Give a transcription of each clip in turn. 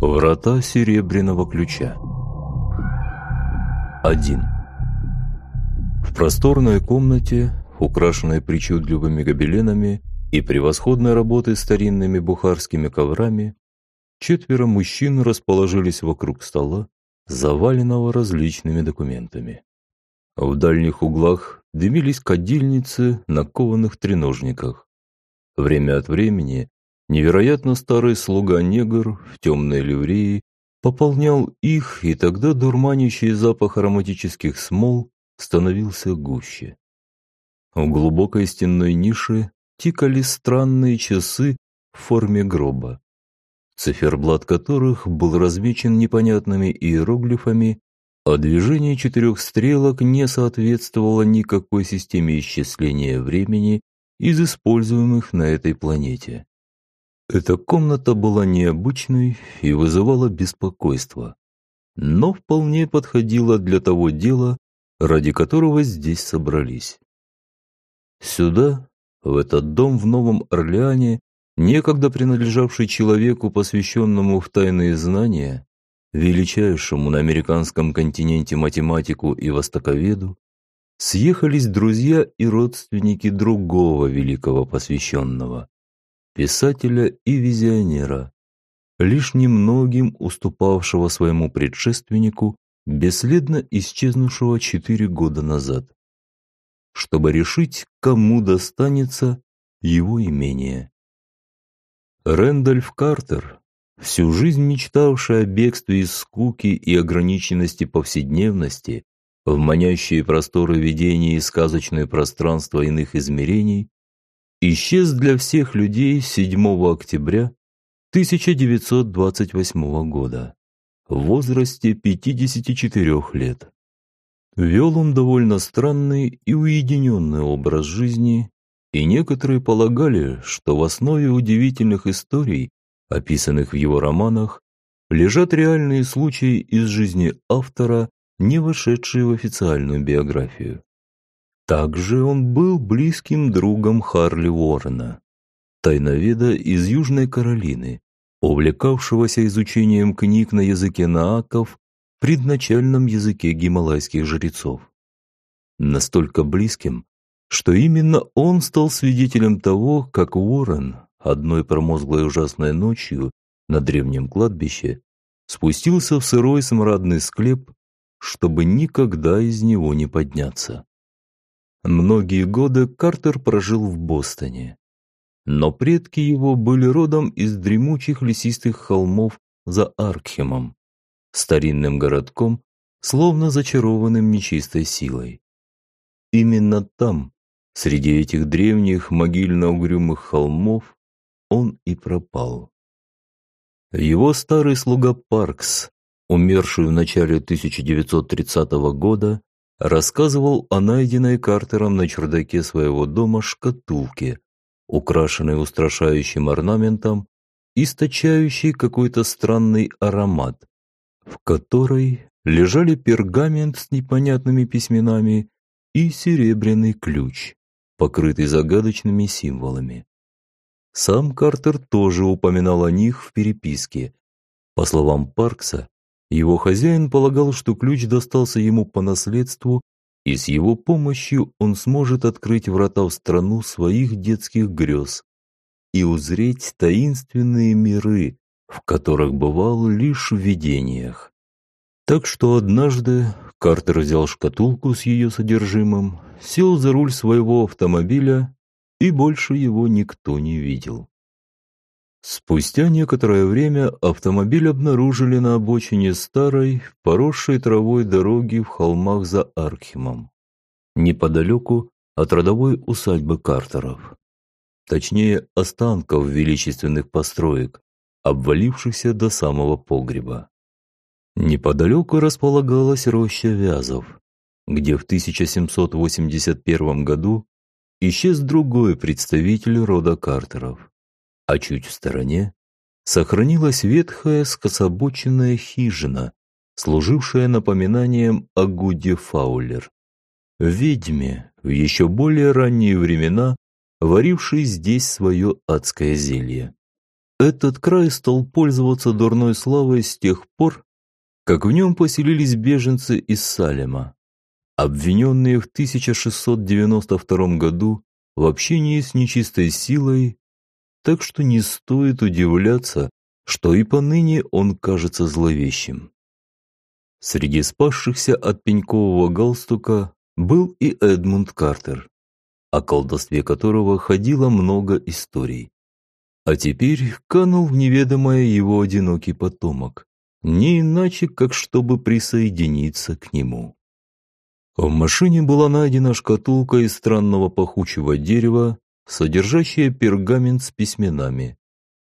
Врата Серебряного Ключа 1. В просторной комнате, украшенной причудливыми гобеленами и превосходной работой старинными бухарскими коврами, четверо мужчин расположились вокруг стола, заваленного различными документами. В дальних углах дымились кадильницы на кованых треножниках. Время от времени невероятно старый слуга-негр в темной ливреи пополнял их, и тогда дурманящий запах ароматических смол становился гуще. В глубокой стенной нише тикали странные часы в форме гроба, циферблат которых был размечен непонятными иероглифами, а движение четырех стрелок не соответствовало никакой системе исчисления времени из используемых на этой планете. Эта комната была необычной и вызывала беспокойство, но вполне подходила для того дела, ради которого здесь собрались. Сюда, в этот дом в Новом Орлеане, некогда принадлежавший человеку, посвященному в тайные знания, величайшему на американском континенте математику и востоковеду, съехались друзья и родственники другого великого посвященного, писателя и визионера, лишь немногим уступавшего своему предшественнику, бесследно исчезнувшего четыре года назад, чтобы решить, кому достанется его имение. Рэндольф Картер, всю жизнь мечтавший о бегстве из скуки и ограниченности повседневности в манящие просторы видений и сказочное пространство иных измерений, исчез для всех людей 7 октября 1928 года в возрасте 54 лет. Вел он довольно странный и уединенный образ жизни, и некоторые полагали, что в основе удивительных историй, описанных в его романах, лежат реальные случаи из жизни автора, не вошедшие в официальную биографию. Также он был близким другом Харли Уоррена, тайноведа из Южной Каролины, увлекавшегося изучением книг на языке нааков, предначальном языке гималайских жрецов. Настолько близким, что именно он стал свидетелем того, как Уоррен одной промозглой ужасной ночью на древнем кладбище спустился в сырой смрадный склеп, чтобы никогда из него не подняться. Многие годы Картер прожил в Бостоне, но предки его были родом из дремучих лесистых холмов за Аркхемом, старинным городком, словно зачарованным нечистой силой. Именно там, Среди этих древних могильно-угрюмых холмов он и пропал. Его старый слуга Паркс, умерший в начале 1930 года, рассказывал о найденной Картером на чердаке своего дома шкатулке, украшенной устрашающим орнаментом, источающей какой-то странный аромат, в которой лежали пергамент с непонятными письменами и серебряный ключ покрытый загадочными символами. Сам Картер тоже упоминал о них в переписке. По словам Паркса, его хозяин полагал, что ключ достался ему по наследству, и с его помощью он сможет открыть врата в страну своих детских грез и узреть таинственные миры, в которых бывал лишь в видениях. Так что однажды Картер взял шкатулку с ее содержимым, сел за руль своего автомобиля, и больше его никто не видел. Спустя некоторое время автомобиль обнаружили на обочине старой, поросшей травой дороги в холмах за Архимом, неподалеку от родовой усадьбы Картеров. Точнее, останков величественных построек, обвалившихся до самого погреба. Неподалеку располагалась роща Вязов, где в 1781 году исчез другой представитель рода Картеров, а чуть в стороне сохранилась ветхая скособоченная хижина, служившая напоминанием о Гуде Фаулер, ведьме в еще более ранние времена, варивший здесь свое адское зелье. Этот край стал пользоваться дурной славой с тех пор, как в нем поселились беженцы из Салема, обвиненные в 1692 году в общении с нечистой силой, так что не стоит удивляться, что и поныне он кажется зловещим. Среди спасшихся от пенькового галстука был и Эдмунд Картер, о колдовстве которого ходило много историй. А теперь канул в неведомое его одинокий потомок, не иначе, как чтобы присоединиться к нему. В машине была найдена шкатулка из странного пахучего дерева, содержащая пергамент с письменами,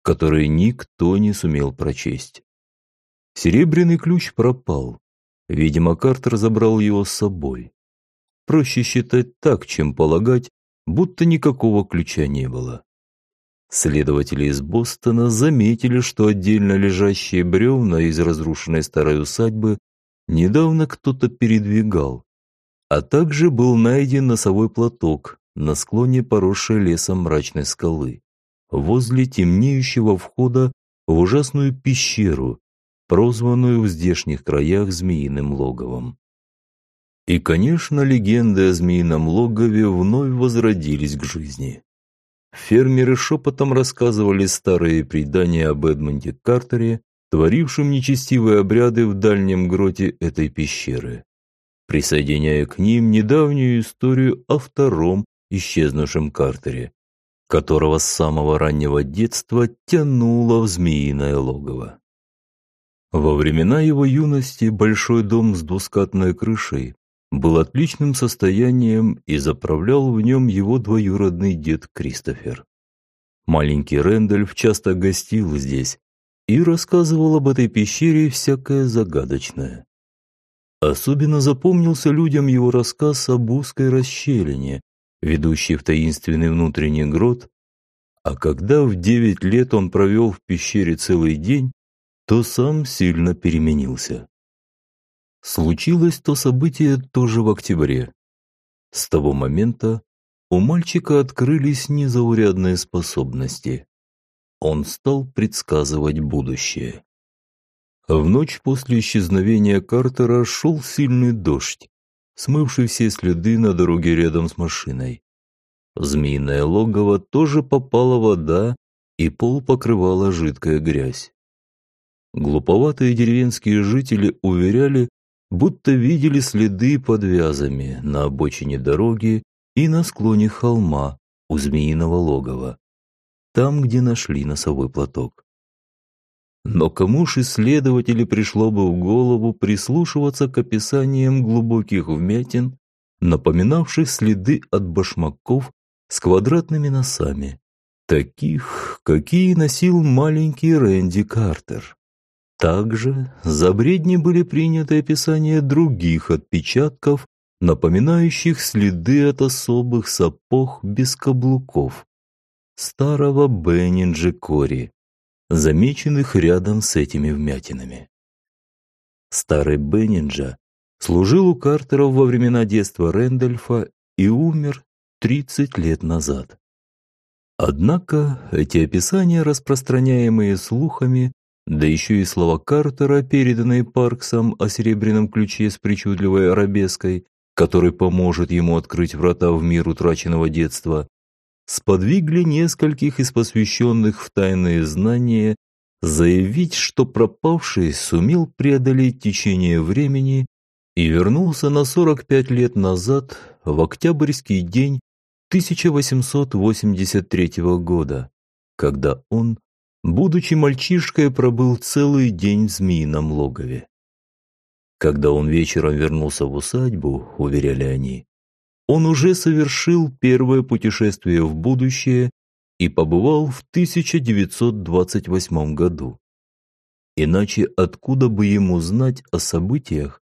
которые никто не сумел прочесть. Серебряный ключ пропал. Видимо, Картер забрал его с собой. Проще считать так, чем полагать, будто никакого ключа не было. Следователи из Бостона заметили, что отдельно лежащие бревна из разрушенной старой усадьбы недавно кто-то передвигал, а также был найден носовой платок на склоне поросшей лесом мрачной скалы, возле темнеющего входа в ужасную пещеру, прозванную в здешних краях Змеиным логовом. И, конечно, легенды о Змеином логове вновь возродились к жизни. Фермеры шепотом рассказывали старые предания об Эдмонде Картере, творившем нечестивые обряды в дальнем гроте этой пещеры присоединяя к ним недавнюю историю о втором исчезнувшем Картере, которого с самого раннего детства тянуло в змеиное логово. Во времена его юности большой дом с двускатной крышей был отличным состоянием и заправлял в нем его двоюродный дед Кристофер. Маленький Рэндольф часто гостил здесь и рассказывал об этой пещере всякое загадочное. Особенно запомнился людям его рассказ об узкой расщелине, ведущей в таинственный внутренний грот, а когда в девять лет он провел в пещере целый день, то сам сильно переменился. Случилось то событие тоже в октябре. С того момента у мальчика открылись незаурядные способности. Он стал предсказывать будущее. В ночь после исчезновения Картера шел сильный дождь, смывший все следы на дороге рядом с машиной. В змеиное логово тоже попала вода, и пол покрывала жидкая грязь. Глуповатые деревенские жители уверяли, будто видели следы под вязами на обочине дороги и на склоне холма у змеиного логова, там, где нашли носовой платок. Но кому ж исследователю пришло бы в голову прислушиваться к описаниям глубоких вмятин, напоминавших следы от башмаков с квадратными носами, таких, какие носил маленький Рэнди Картер. Также за бредни были приняты описания других отпечатков, напоминающих следы от особых сапог без каблуков старого Беннинджи Кори, замеченных рядом с этими вмятинами. Старый Беннинджа служил у Картеров во времена детства Рэндольфа и умер 30 лет назад. Однако эти описания, распространяемые слухами, да еще и слова Картера, переданные Парксом о серебряном ключе с причудливой арабеской, который поможет ему открыть врата в мир утраченного детства, сподвигли нескольких из посвященных в тайные знания заявить, что пропавший сумел преодолеть течение времени и вернулся на 45 лет назад в октябрьский день 1883 года, когда он, будучи мальчишкой, пробыл целый день в змеином логове. Когда он вечером вернулся в усадьбу, уверяли они, он уже совершил первое путешествие в будущее и побывал в 1928 году. Иначе откуда бы ему знать о событиях,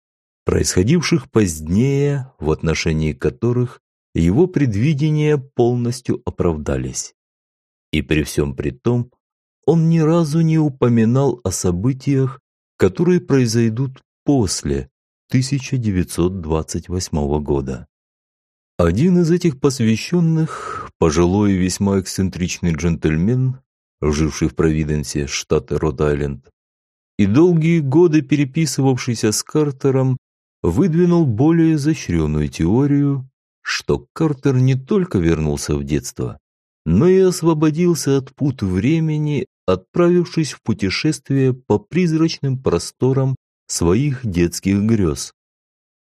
происходивших позднее, в отношении которых его предвидения полностью оправдались. И при всем при том, он ни разу не упоминал о событиях, которые произойдут после 1928 года. Один из этих посвященных, пожилой и весьма эксцентричный джентльмен, живший в Провиденсе, штат Род-Айленд, и долгие годы переписывавшийся с Картером, выдвинул более изощренную теорию, что Картер не только вернулся в детство, но и освободился от пут времени, отправившись в путешествие по призрачным просторам своих детских грез.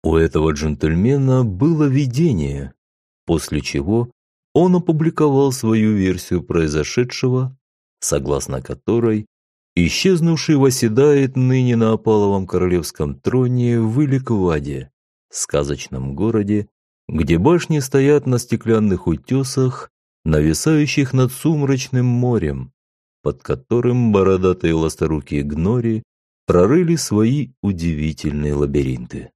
У этого джентльмена было видение, после чего он опубликовал свою версию произошедшего, согласно которой исчезнувший восседает ныне на опаловом королевском троне в Иликваде, сказочном городе, где башни стоят на стеклянных утесах, нависающих над сумрачным морем, под которым бородатые ласторукие гнори прорыли свои удивительные лабиринты.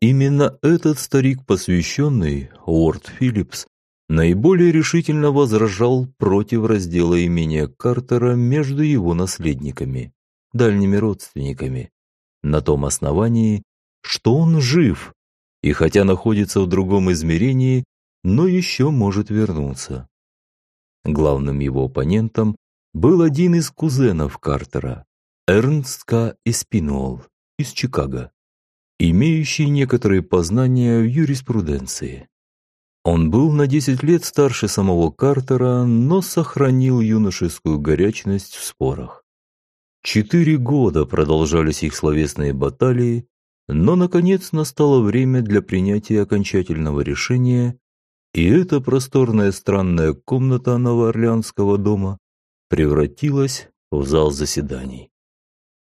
Именно этот старик, посвященный, Уорд Филлипс, наиболее решительно возражал против раздела имения Картера между его наследниками, дальними родственниками, на том основании, что он жив и хотя находится в другом измерении, но еще может вернуться. Главным его оппонентом был один из кузенов Картера, Эрнст К. Эспинуол из Чикаго, имеющий некоторые познания в юриспруденции. Он был на 10 лет старше самого Картера, но сохранил юношескую горячность в спорах. Четыре года продолжались их словесные баталии, но, наконец, настало время для принятия окончательного решения, и эта просторная странная комната Новоорлеанского дома превратилась в зал заседаний.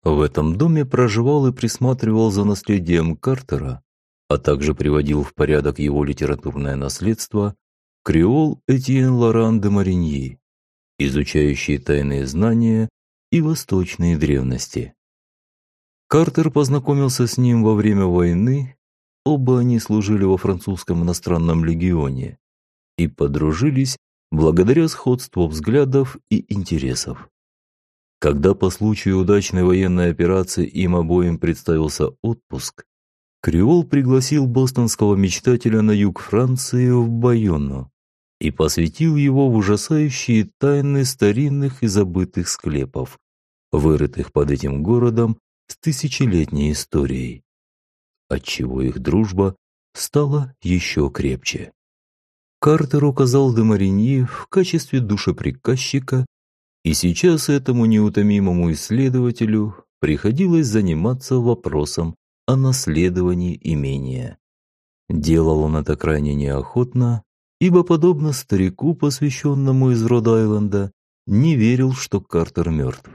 В этом доме проживал и присматривал за наследием Картера а также приводил в порядок его литературное наследство, креол Этьен Лоран де Мариньи, изучающий тайные знания и восточные древности. Картер познакомился с ним во время войны, оба они служили во французском иностранном легионе и подружились благодаря сходству взглядов и интересов. Когда по случаю удачной военной операции им обоим представился отпуск, Креол пригласил бостонского мечтателя на юг Франции в Байонну и посвятил его в ужасающие тайны старинных и забытых склепов, вырытых под этим городом с тысячелетней историей, отчего их дружба стала еще крепче. Картер указал де Мариньи в качестве душеприказчика, и сейчас этому неутомимому исследователю приходилось заниматься вопросом о наследовании имения. Делал он это крайне неохотно, ибо, подобно старику, посвященному из Род-Айленда, не верил, что Картер мертв.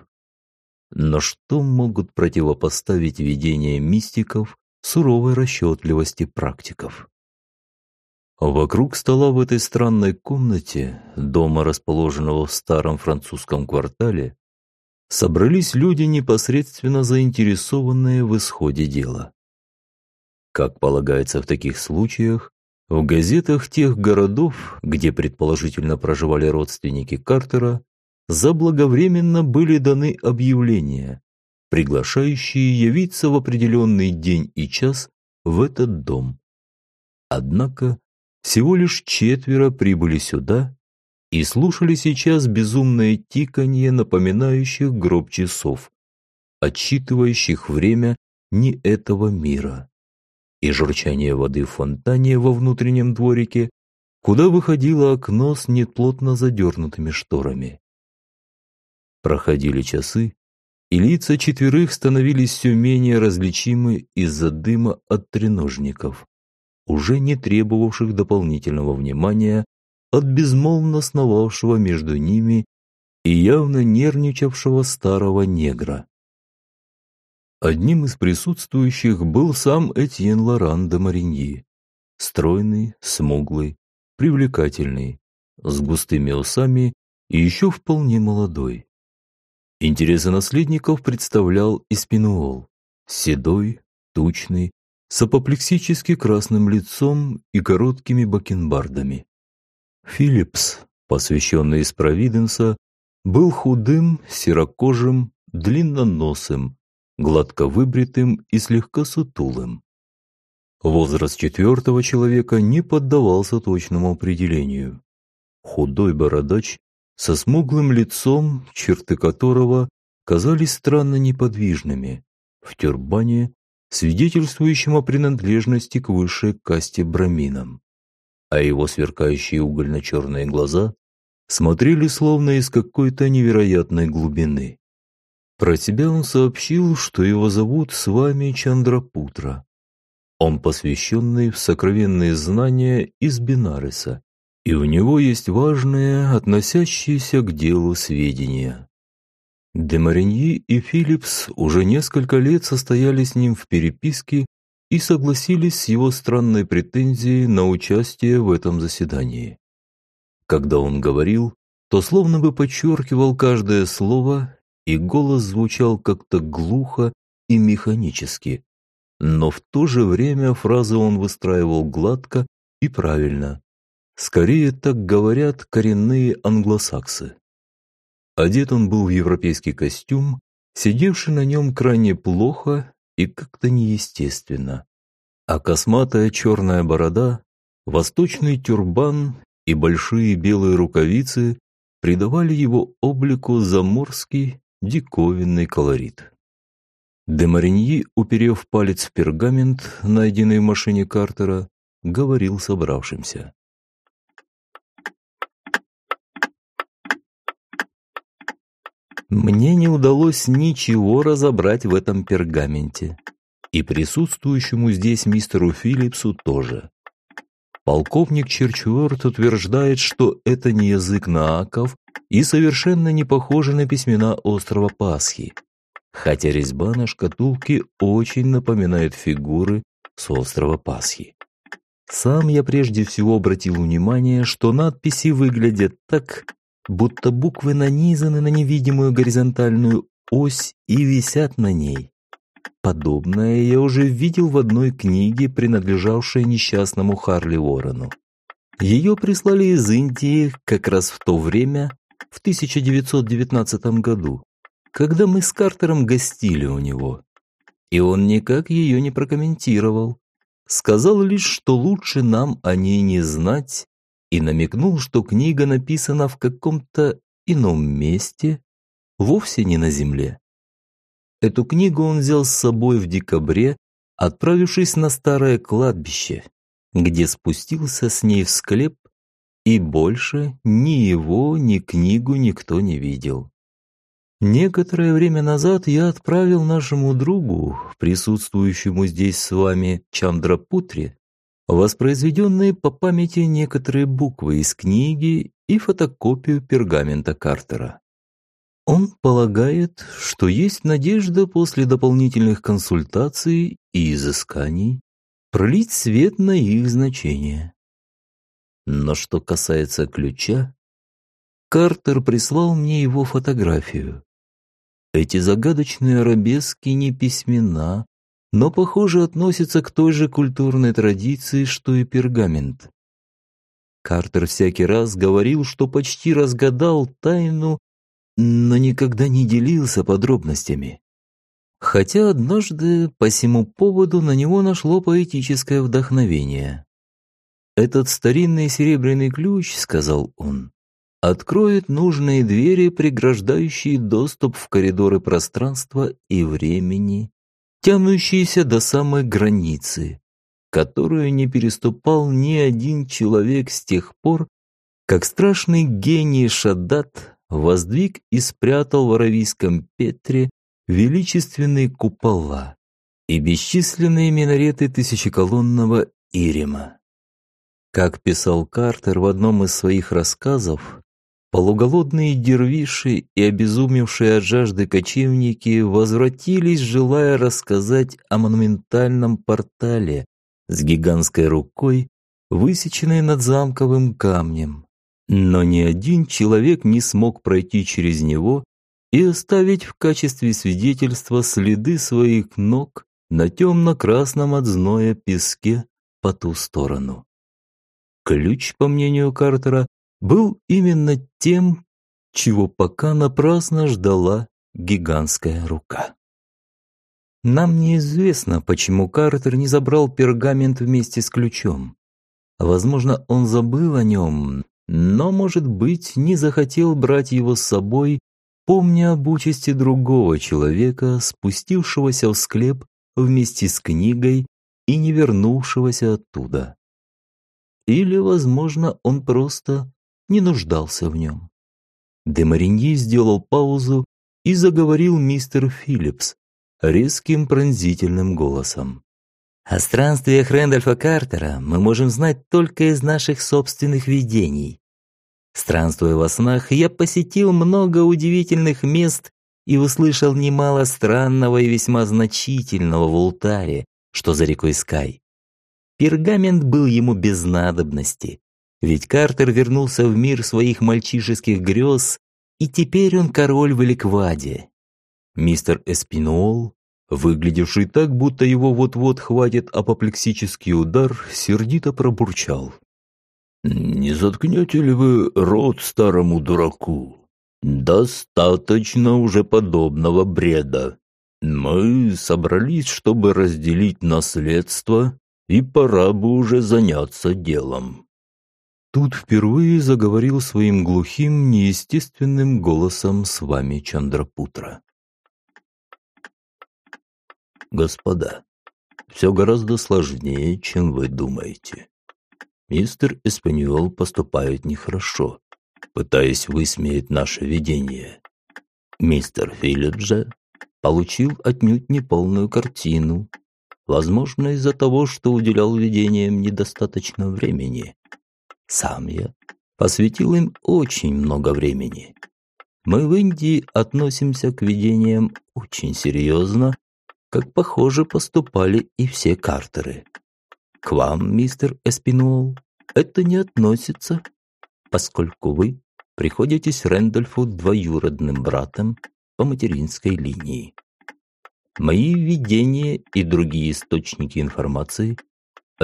Но что могут противопоставить видения мистиков суровой расчетливости практиков? Вокруг стола в этой странной комнате, дома, расположенного в старом французском квартале, собрались люди, непосредственно заинтересованные в исходе дела. Как полагается в таких случаях, в газетах тех городов, где предположительно проживали родственники Картера, заблаговременно были даны объявления, приглашающие явиться в определенный день и час в этот дом. Однако всего лишь четверо прибыли сюда и слушали сейчас безумное тиканье напоминающих гроб часов, отсчитывающих время не этого мира, и журчание воды в фонтане во внутреннем дворике, куда выходило окно с неплотно задернутыми шторами. Проходили часы, и лица четверых становились все менее различимы из-за дыма от треножников, уже не требовавших дополнительного внимания от безмолвно сновавшего между ними и явно нервничавшего старого негра. Одним из присутствующих был сам Этьен Лоран де Мариньи, стройный, смуглый, привлекательный, с густыми усами и еще вполне молодой. Интересы наследников представлял Испинуол, седой, тучный, с апоплексически красным лицом и короткими бакенбардами. Филлипс, посвященный из Провиденса, был худым, серокожим, длинноносым, гладко выбритым и слегка сутулым. Возраст четвертого человека не поддавался точному определению. Худой бородач со смуглым лицом, черты которого казались странно неподвижными, в тюрбане, свидетельствующем о принадлежности к высшей касте браминам. А его сверкающие угольно-черные глаза смотрели словно из какой-то невероятной глубины. Про себя он сообщил, что его зовут с вами Чандрапутра, он посвященный в сокровенные знания из Бинариса, и у него есть важные, относящиеся к делу сведения. Демариньи и Филлипс уже несколько лет состояли с ним в переписке и согласились с его странной претензией на участие в этом заседании. Когда он говорил, то словно бы подчеркивал каждое слово, и голос звучал как-то глухо и механически, но в то же время фразы он выстраивал гладко и правильно. Скорее так говорят коренные англосаксы. Одет он был в европейский костюм, сидевший на нем крайне плохо и как-то неестественно. А косматая черная борода, восточный тюрбан и большие белые рукавицы придавали его облику заморский диковинный колорит. Де Мариньи, уперев палец в пергамент, найденный в машине Картера, говорил собравшимся. Мне не удалось ничего разобрать в этом пергаменте. И присутствующему здесь мистеру Филлипсу тоже. Полковник Черчуэрт утверждает, что это не язык нааков и совершенно не похоже на письмена острова Пасхи, хотя резьба на шкатулке очень напоминает фигуры с острова Пасхи. Сам я прежде всего обратил внимание, что надписи выглядят так, будто буквы нанизаны на невидимую горизонтальную ось и висят на ней. Подобное я уже видел в одной книге, принадлежавшей несчастному Харли Уоррену. Ее прислали из Индии как раз в то время, в 1919 году, когда мы с Картером гостили у него. И он никак ее не прокомментировал. Сказал лишь, что лучше нам о ней не знать, и намекнул, что книга написана в каком-то ином месте, вовсе не на земле. Эту книгу он взял с собой в декабре, отправившись на старое кладбище, где спустился с ней в склеп, и больше ни его, ни книгу никто не видел. Некоторое время назад я отправил нашему другу, присутствующему здесь с вами Чандрапутре, воспроизведенные по памяти некоторые буквы из книги и фотокопию пергамента Картера. Он полагает, что есть надежда после дополнительных консультаций и изысканий пролить свет на их значение. Но что касается ключа, Картер прислал мне его фотографию. Эти загадочные арабески не письмена, но, похоже, относятся к той же культурной традиции, что и пергамент. Картер всякий раз говорил, что почти разгадал тайну, но никогда не делился подробностями. Хотя однажды по сему поводу на него нашло поэтическое вдохновение. «Этот старинный серебряный ключ, — сказал он, откроет нужные двери, преграждающие доступ в коридоры пространства и времени, тянущиеся до самой границы, которую не переступал ни один человек с тех пор, как страшный гений Шаддат воздвиг и спрятал в Аравийском Петре величественные купола и бесчисленные минареты тысячеколонного Ирима. Как писал Картер в одном из своих рассказов, Полуголодные дервиши и обезумевшие от жажды кочевники возвратились, желая рассказать о монументальном портале с гигантской рукой, высеченной над замковым камнем. Но ни один человек не смог пройти через него и оставить в качестве свидетельства следы своих ног на темно-красном от зноя песке по ту сторону. Ключ, по мнению Картера, был именно тем, чего пока напрасно ждала гигантская рука. Нам неизвестно, почему Картер не забрал пергамент вместе с ключом. Возможно, он забыл о нем, но, может быть, не захотел брать его с собой, помня об участи другого человека, спустившегося в склеп вместе с книгой и не вернувшегося оттуда. Или, возможно, он просто не нуждался в нем. Демариньи сделал паузу и заговорил мистер Филлипс резким пронзительным голосом. О странствиях Рэндольфа Картера мы можем знать только из наших собственных видений. Странствуя во снах, я посетил много удивительных мест и услышал немало странного и весьма значительного в Ултаре, что за рекой Скай. Пергамент был ему без надобности, ведь Картер вернулся в мир своих мальчишеских грез, и теперь он король в Эликваде. Мистер Эспинол, выглядевший так, будто его вот-вот хватит апоплексический удар, сердито пробурчал. «Не заткнете ли вы рот старому дураку? Достаточно уже подобного бреда. Мы собрались, чтобы разделить наследство, и пора бы уже заняться делом». Тут впервые заговорил своим глухим, неестественным голосом с вами Чандрапутра. «Господа, все гораздо сложнее, чем вы думаете. Мистер Эспаньол поступает нехорошо, пытаясь высмеять наше видение. Мистер Филипп получил отнюдь неполную картину, возможно, из-за того, что уделял видениям недостаточно времени. Сам я посвятил им очень много времени. Мы в Индии относимся к видениям очень серьезно, как, похоже, поступали и все картеры. К вам, мистер Эспинуол, это не относится, поскольку вы приходитесь Рэндольфу двоюродным братом по материнской линии. Мои видения и другие источники информации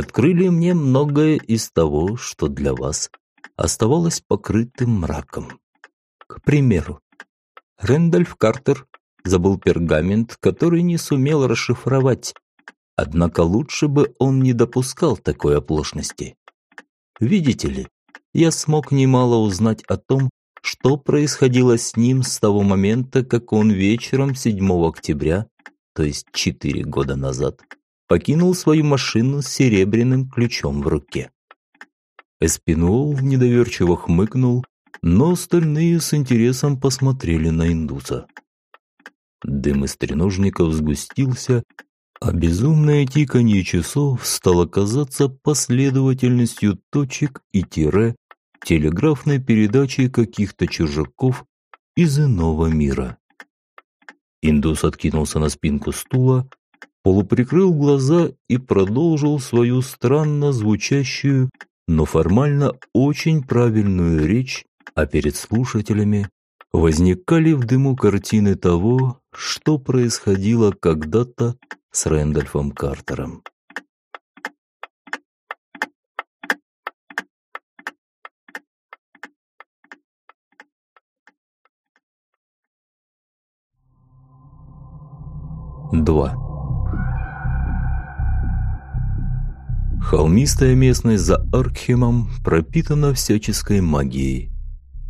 открыли мне многое из того, что для вас оставалось покрытым мраком. К примеру, Рэндольф Картер забыл пергамент, который не сумел расшифровать Однако лучше бы он не допускал такой оплошности. Видите ли, я смог немало узнать о том, что происходило с ним с того момента, как он вечером 7 октября, то есть 4 года назад, покинул свою машину с серебряным ключом в руке. Эспинол недоверчиво хмыкнул, но остальные с интересом посмотрели на индуса. Дым из треножников сгустился, а безумное тиканье часов стало казаться последовательностью точек и тире телеграфной передачи каких-то чужаков из иного мира. Индус откинулся на спинку стула, полуприкрыл глаза и продолжил свою странно звучащую, но формально очень правильную речь, а перед слушателями возникали в дыму картины того, что происходило когда-то с Рэндольфом Картером. Два. Холмистая местность за Аркхемом пропитана всяческой магией.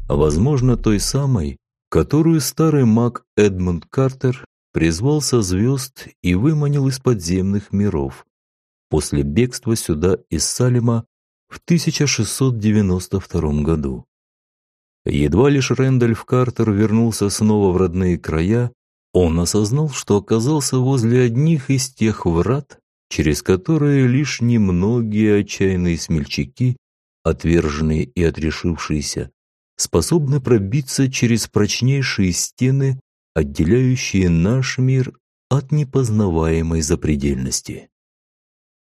Возможно, той самой, которую старый маг Эдмунд Картер призвал со звезд и выманил из подземных миров после бегства сюда из Салима в 1692 году. Едва лишь Рэндольф Картер вернулся снова в родные края, он осознал, что оказался возле одних из тех врат, через которые лишь немногие отчаянные смельчаки, отверженные и отрешившиеся, способны пробиться через прочнейшие стены отделяющие наш мир от непознаваемой запредельности.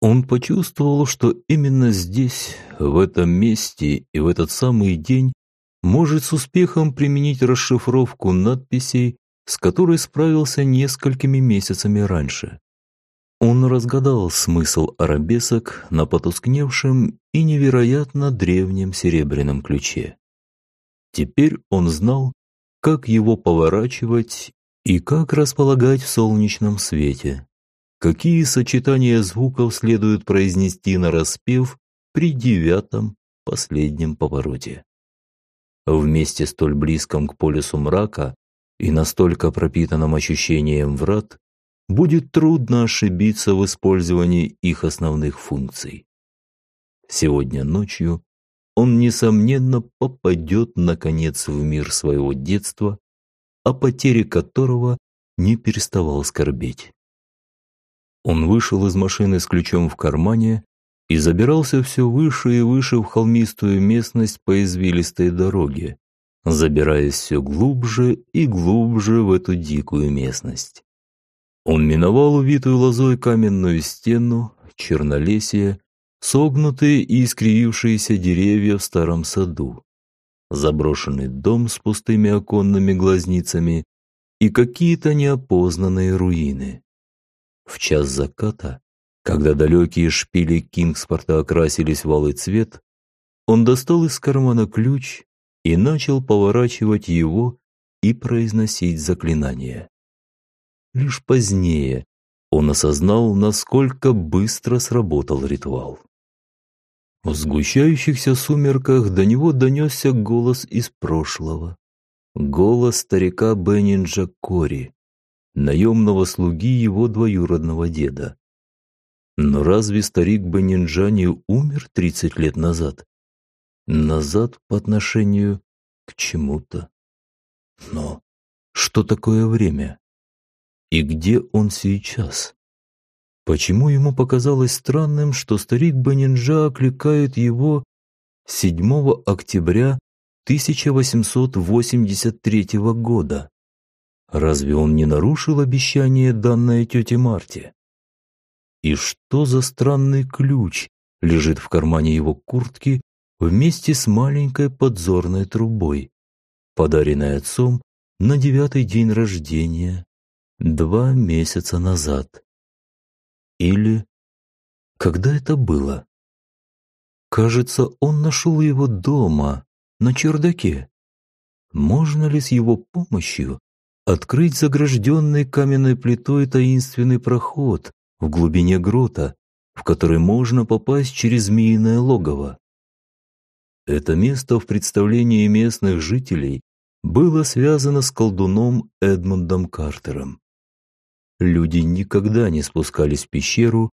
Он почувствовал, что именно здесь, в этом месте и в этот самый день может с успехом применить расшифровку надписей, с которой справился несколькими месяцами раньше. Он разгадал смысл арабесок на потускневшем и невероятно древнем серебряном ключе. Теперь он знал, как его поворачивать и как располагать в солнечном свете, какие сочетания звуков следует произнести на распев при девятом последнем повороте. В месте столь близком к полюсу мрака и настолько пропитанном ощущением врат, будет трудно ошибиться в использовании их основных функций. Сегодня ночью он, несомненно, попадет, наконец, в мир своего детства, о потере которого не переставал скорбеть. Он вышел из машины с ключом в кармане и забирался все выше и выше в холмистую местность по извилистой дороге, забираясь все глубже и глубже в эту дикую местность. Он миновал увитую лозой каменную стену, чернолесье, согнутые и искривившиеся деревья в старом саду, заброшенный дом с пустыми оконными глазницами и какие-то неопознанные руины. В час заката, когда далекие шпили Кингспорта окрасились в алый цвет, он достал из кармана ключ и начал поворачивать его и произносить заклинание. Лишь позднее он осознал, насколько быстро сработал ритуал. В сгущающихся сумерках до него донесся голос из прошлого. Голос старика Беннинджа Кори, наемного слуги его двоюродного деда. Но разве старик Беннинджа не умер 30 лет назад? Назад по отношению к чему-то. Но что такое время? И где он сейчас? Почему ему показалось странным, что старик Банинджа окликает его 7 октября 1883 года? Разве он не нарушил обещание, данное тете Марте? И что за странный ключ лежит в кармане его куртки вместе с маленькой подзорной трубой, подаренной отцом на девятый день рождения два месяца назад? Или когда это было? Кажется, он нашел его дома, на чердаке. Можно ли с его помощью открыть загражденный каменной плитой таинственный проход в глубине грота, в который можно попасть через змеиное логово? Это место в представлении местных жителей было связано с колдуном Эдмундом Картером. Люди никогда не спускались в пещеру,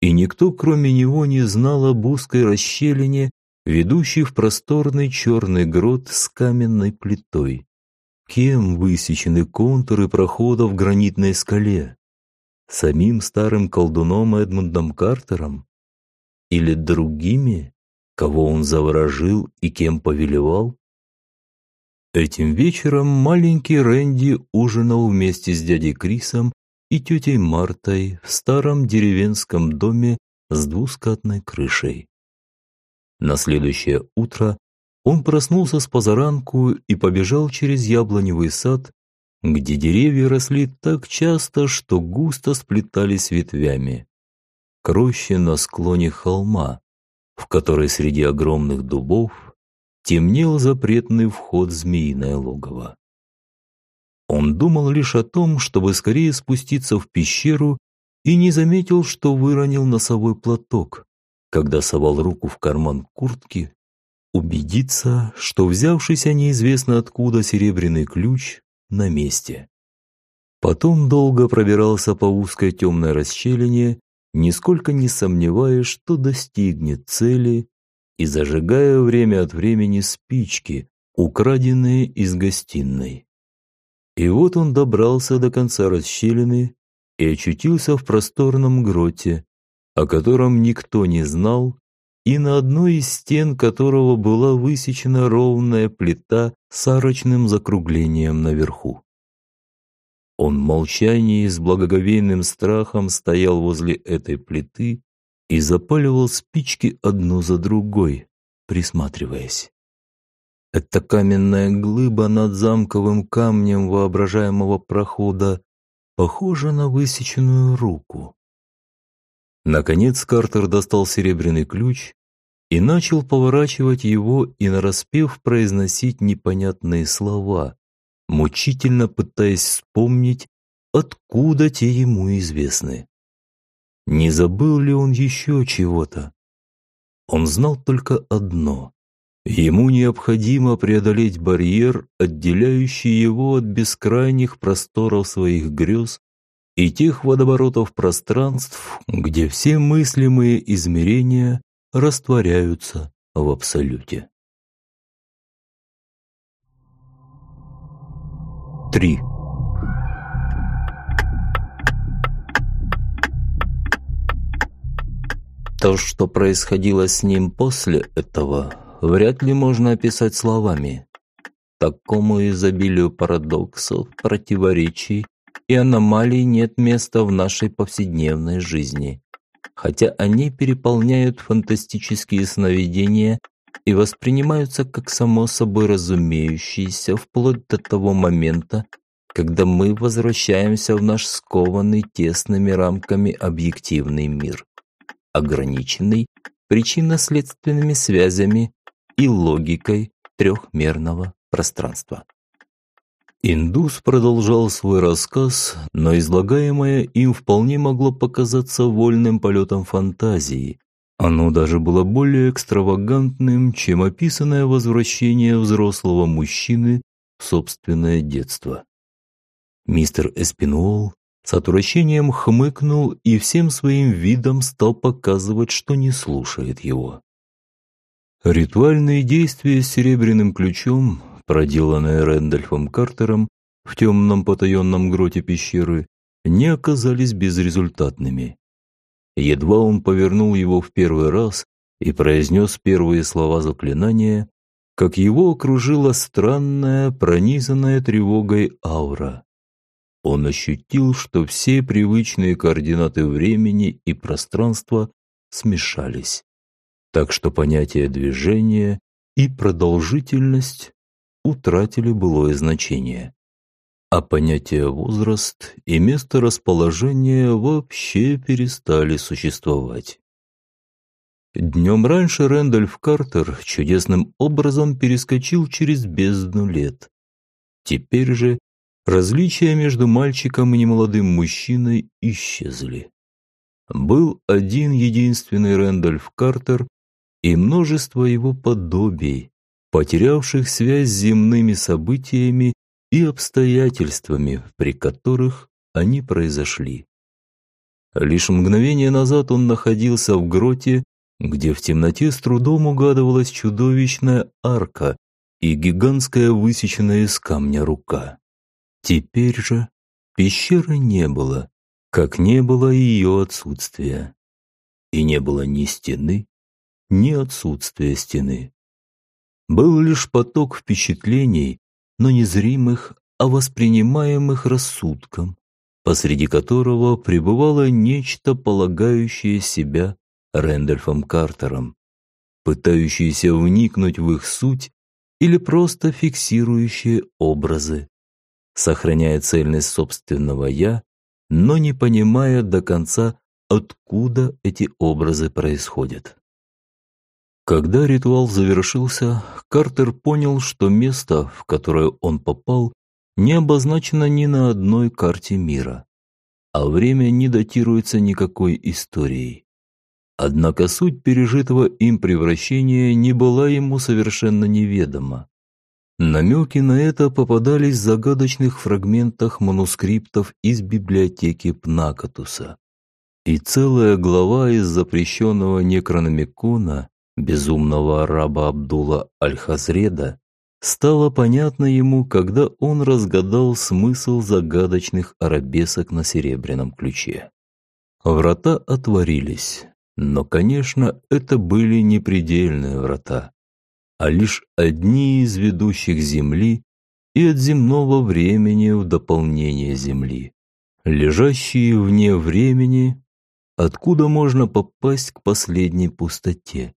и никто, кроме него, не знал об узкой расщелине, ведущей в просторный черный грот с каменной плитой. Кем высечены контуры прохода в гранитной скале? Самим старым колдуном Эдмундом Картером? Или другими, кого он заворожил и кем повелевал? Этим вечером маленький Рэнди ужинал вместе с дядей Крисом и тетей Мартой в старом деревенском доме с двускатной крышей. На следующее утро он проснулся с позаранку и побежал через яблоневый сад, где деревья росли так часто, что густо сплетались ветвями. К роще на склоне холма, в которой среди огромных дубов темнел запретный вход змеиное логово. Он думал лишь о том, чтобы скорее спуститься в пещеру и не заметил, что выронил носовой платок, когда совал руку в карман куртки, убедиться, что взявшийся неизвестно откуда серебряный ключ на месте. Потом долго пробирался по узкой темной расщелине, нисколько не сомневаясь, что достигнет цели, и зажигая время от времени спички, украденные из гостиной. И вот он добрался до конца расщелины и очутился в просторном гроте, о котором никто не знал, и на одной из стен которого была высечена ровная плита с арочным закруглением наверху. Он в молчании с благоговейным страхом стоял возле этой плиты и запаливал спички одну за другой, присматриваясь. Эта каменная глыба над замковым камнем воображаемого прохода похожа на высеченную руку. Наконец Картер достал серебряный ключ и начал поворачивать его и нараспев произносить непонятные слова, мучительно пытаясь вспомнить, откуда те ему известны. Не забыл ли он еще чего-то? Он знал только одно. Ему необходимо преодолеть барьер, отделяющий его от бескрайних просторов своих грез и тех водоворотов пространств, где все мыслимые измерения растворяются в абсолюте. 3. То, что происходило с ним после этого, вряд ли можно описать словами. Такому изобилию парадоксов, противоречий и аномалий нет места в нашей повседневной жизни, хотя они переполняют фантастические сновидения и воспринимаются как само собой разумеющиеся вплоть до того момента, когда мы возвращаемся в наш скованный тесными рамками объективный мир, ограниченный причинно-следственными связями и логикой трехмерного пространства. Индус продолжал свой рассказ, но излагаемое им вполне могло показаться вольным полетом фантазии. Оно даже было более экстравагантным, чем описанное возвращение взрослого мужчины в собственное детство. Мистер Эспинол с отвращением хмыкнул и всем своим видом стал показывать, что не слушает его. Ритуальные действия с серебряным ключом, проделанные Рэндольфом Картером в темном потаенном гроте пещеры, не оказались безрезультатными. Едва он повернул его в первый раз и произнес первые слова заклинания, как его окружила странная, пронизанная тревогой аура. Он ощутил, что все привычные координаты времени и пространства смешались так что понятие движения и продолжительность утратили былое значение. А понятия возраст и место расположения вообще перестали существовать. Днем раньше Рэндольф Картер чудесным образом перескочил через бездну лет. Теперь же различия между мальчиком и немолодым мужчиной исчезли. Был один единственный Рэндольф Картер, и множество его подобий, потерявших связь с земными событиями и обстоятельствами, при которых они произошли. Лишь мгновение назад он находился в гроте, где в темноте с трудом угадывалась чудовищная арка и гигантская высеченная из камня рука. Теперь же пещеры не было, как не было ее отсутствия. И не было ни стены, ни отсутствие стены. Был лишь поток впечатлений, но незримых, а воспринимаемых рассудком, посреди которого пребывало нечто, полагающее себя Рэндольфом Картером, пытающееся вникнуть в их суть или просто фиксирующее образы, сохраняя цельность собственного «я», но не понимая до конца, откуда эти образы происходят. Когда ритуал завершился, Картер понял, что место, в которое он попал, не обозначено ни на одной карте мира, а время не датируется никакой историей. Однако суть пережитого им превращения не была ему совершенно неведома. Намеки на это попадались в загадочных фрагментах манускриптов из библиотеки Пнакатуса. И целая глава из запрещенного Некрономикона безумного араба Абдула Аль-Хазреда, стало понятно ему, когда он разгадал смысл загадочных арабесок на серебряном ключе. Врата отворились, но, конечно, это были не предельные врата, а лишь одни из ведущих Земли и от земного времени в дополнение Земли, лежащие вне времени, откуда можно попасть к последней пустоте,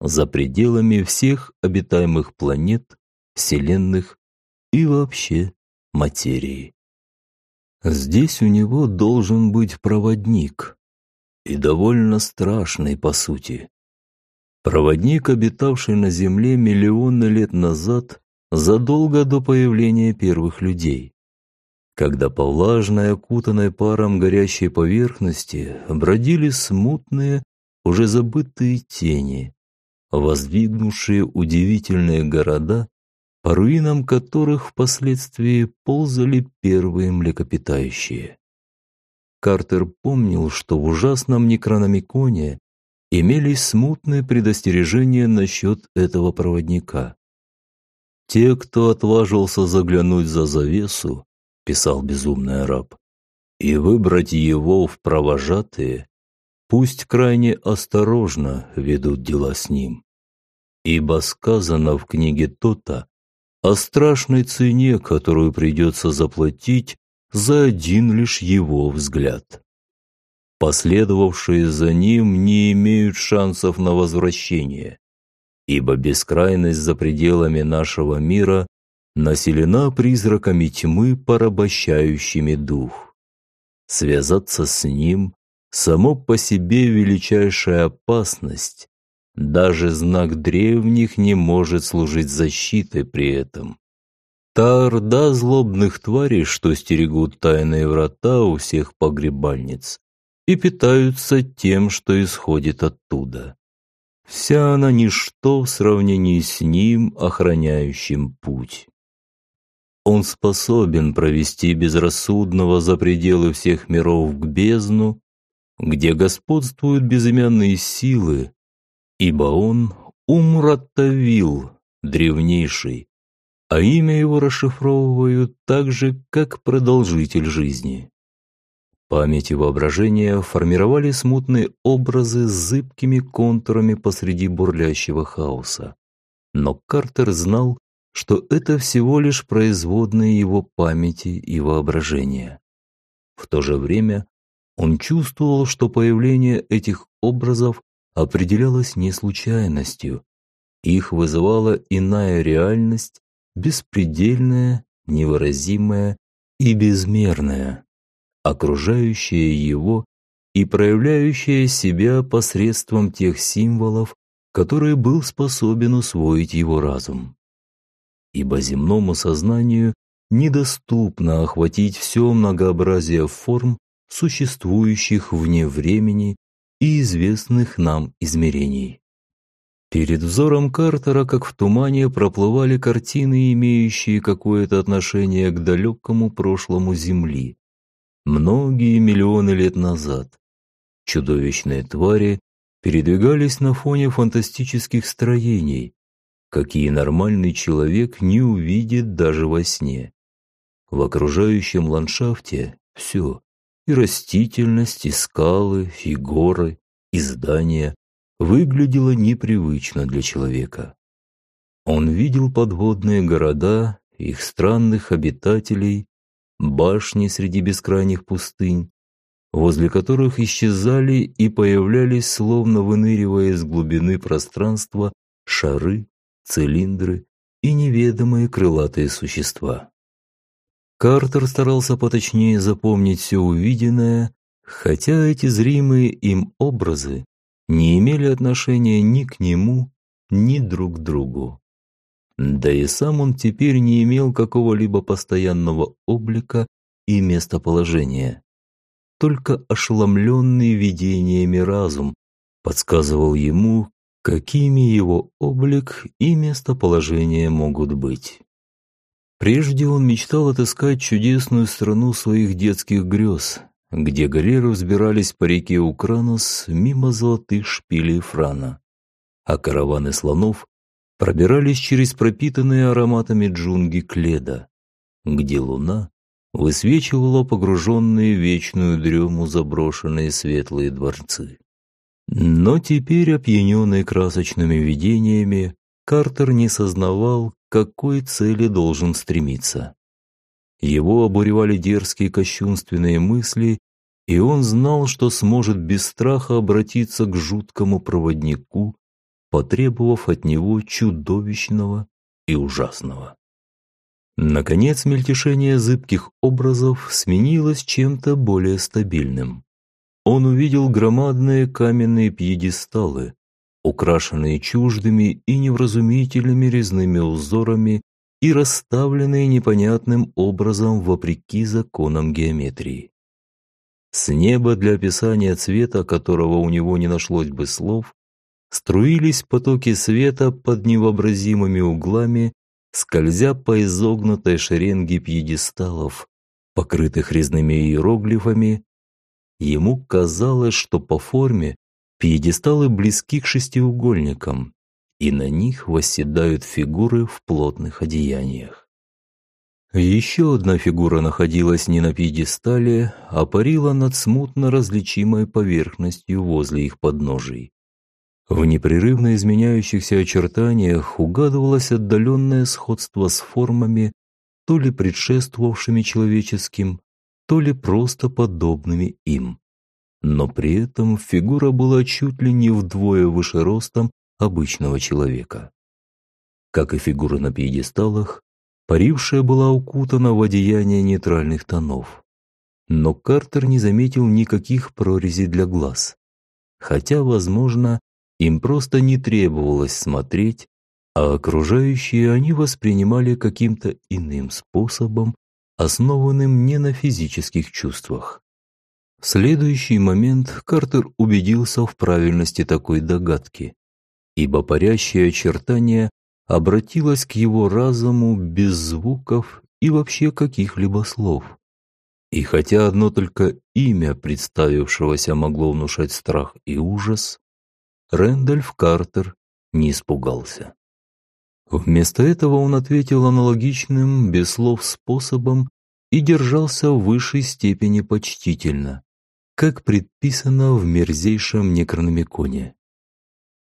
за пределами всех обитаемых планет, вселенных и вообще материи. Здесь у него должен быть проводник, и довольно страшный по сути. Проводник, обитавший на Земле миллионы лет назад, задолго до появления первых людей. когда по влажной, окутанной паром горящей поверхности бродили смутные, уже забытые тени, воздвигнувшие удивительные города, по руинам которых впоследствии ползали первые млекопитающие. Картер помнил, что в ужасном Некрономиконе имелись смутные предостережения насчет этого проводника. «Те, кто отважился заглянуть за завесу, — писал безумный араб, — и выбрать его в провожатые, пусть крайне осторожно ведут дела с ним. Ибо сказано в книге Тота о страшной цене, которую придется заплатить за один лишь его взгляд. Последовавшие за ним не имеют шансов на возвращение, ибо бескрайность за пределами нашего мира населена призраками тьмы, порабощающими дух. Связаться с ним – само по себе величайшая опасность, даже знак древних не может служить защитой при этом. Та орда злобных тварей, что стерегут тайные врата у всех погребальниц и питаются тем, что исходит оттуда. Вся она ничто в сравнении с ним, охраняющим путь. Он способен провести безрассудного за пределы всех миров к бездну, где господствуют безымянные силы, ибо он Умратавил, древнейший, а имя его расшифровывают так же, как продолжитель жизни. Память и воображение формировали смутные образы с зыбкими контурами посреди бурлящего хаоса. Но Картер знал, что это всего лишь производные его памяти и воображения. В то же время он чувствовал, что появление этих образов определялось не случайностью. Их вызывала иная реальность, беспредельная, невыразимая и безмерная, окружающая его и проявляющая себя посредством тех символов, которые был способен усвоить его разум. Ибо земному сознанию недоступно охватить все многообразие форм, существующих вне времени и известных нам измерений. Перед взором Картера, как в тумане, проплывали картины, имеющие какое-то отношение к далекому прошлому Земли. Многие миллионы лет назад чудовищные твари передвигались на фоне фантастических строений, какие нормальный человек не увидит даже во сне. В окружающем ландшафте все – и растительность, и скалы, и горы, и здания выглядело непривычно для человека. Он видел подводные города, их странных обитателей, башни среди бескрайних пустынь, возле которых исчезали и появлялись, словно выныривая из глубины пространства, шары, цилиндры и неведомые крылатые существа. Картер старался поточнее запомнить все увиденное, хотя эти зримые им образы не имели отношения ни к нему, ни друг к другу. Да и сам он теперь не имел какого-либо постоянного облика и местоположения. Только ошеломленный видениями разум подсказывал ему, какими его облик и местоположение могут быть. Прежде он мечтал отыскать чудесную страну своих детских грез, где галеры взбирались по реке Укранос мимо золотых шпилей Франа, а караваны слонов пробирались через пропитанные ароматами джунги Кледа, где луна высвечивала погруженные в вечную дрему заброшенные светлые дворцы. Но теперь, опьяненный красочными видениями, Картер не сознавал, к какой цели должен стремиться. Его обуревали дерзкие кощунственные мысли, и он знал, что сможет без страха обратиться к жуткому проводнику, потребовав от него чудовищного и ужасного. Наконец, мельтешение зыбких образов сменилось чем-то более стабильным. Он увидел громадные каменные пьедесталы, украшенные чуждыми и невразумительными резными узорами и расставленные непонятным образом вопреки законам геометрии. С неба для описания цвета, которого у него не нашлось бы слов, струились потоки света под невообразимыми углами, скользя по изогнутой шеренге пьедесталов, покрытых резными иероглифами. Ему казалось, что по форме пьедесталы близки к шестиугольникам, и на них восседают фигуры в плотных одеяниях. Еще одна фигура находилась не на пьедестале, а парила над смутно различимой поверхностью возле их подножий. В непрерывно изменяющихся очертаниях угадывалось отдаленное сходство с формами, то ли предшествовавшими человеческим, то ли просто подобными им. Но при этом фигура была чуть ли не вдвое выше ростом обычного человека. Как и фигура на пьедесталах, парившая была укутана в одеяние нейтральных тонов. Но Картер не заметил никаких прорезей для глаз. Хотя, возможно, им просто не требовалось смотреть, а окружающие они воспринимали каким-то иным способом, основанным не на физических чувствах. В следующий момент Картер убедился в правильности такой догадки ибо парящее очертание обратилось к его разуму без звуков и вообще каких-либо слов. И хотя одно только имя представившегося могло внушать страх и ужас, Рэндольф Картер не испугался. Вместо этого он ответил аналогичным, без слов способом и держался в высшей степени почтительно, как предписано в мерзейшем некрономиконе.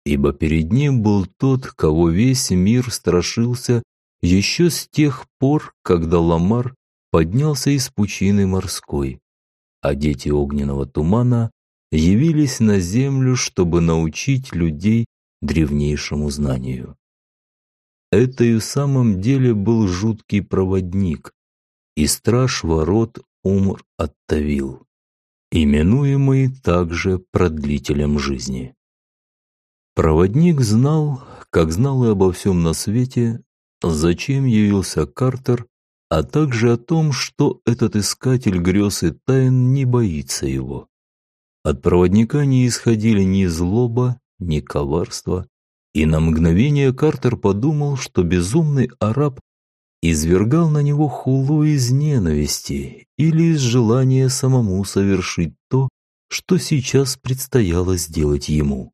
Ибо перед ним был тот, кого весь мир страшился еще с тех пор, когда Ламар поднялся из пучины морской, а дети огненного тумана явились на землю, чтобы научить людей древнейшему знанию. Это и в самом деле был жуткий проводник, и страж ворот Умр Оттавил, именуемый также продлителем жизни. Проводник знал, как знал и обо всем на свете, зачем явился Картер, а также о том, что этот искатель грез и тайн не боится его. От проводника не исходили ни злоба, ни коварство, и на мгновение Картер подумал, что безумный араб извергал на него хулу из ненависти или из желания самому совершить то, что сейчас предстояло сделать ему.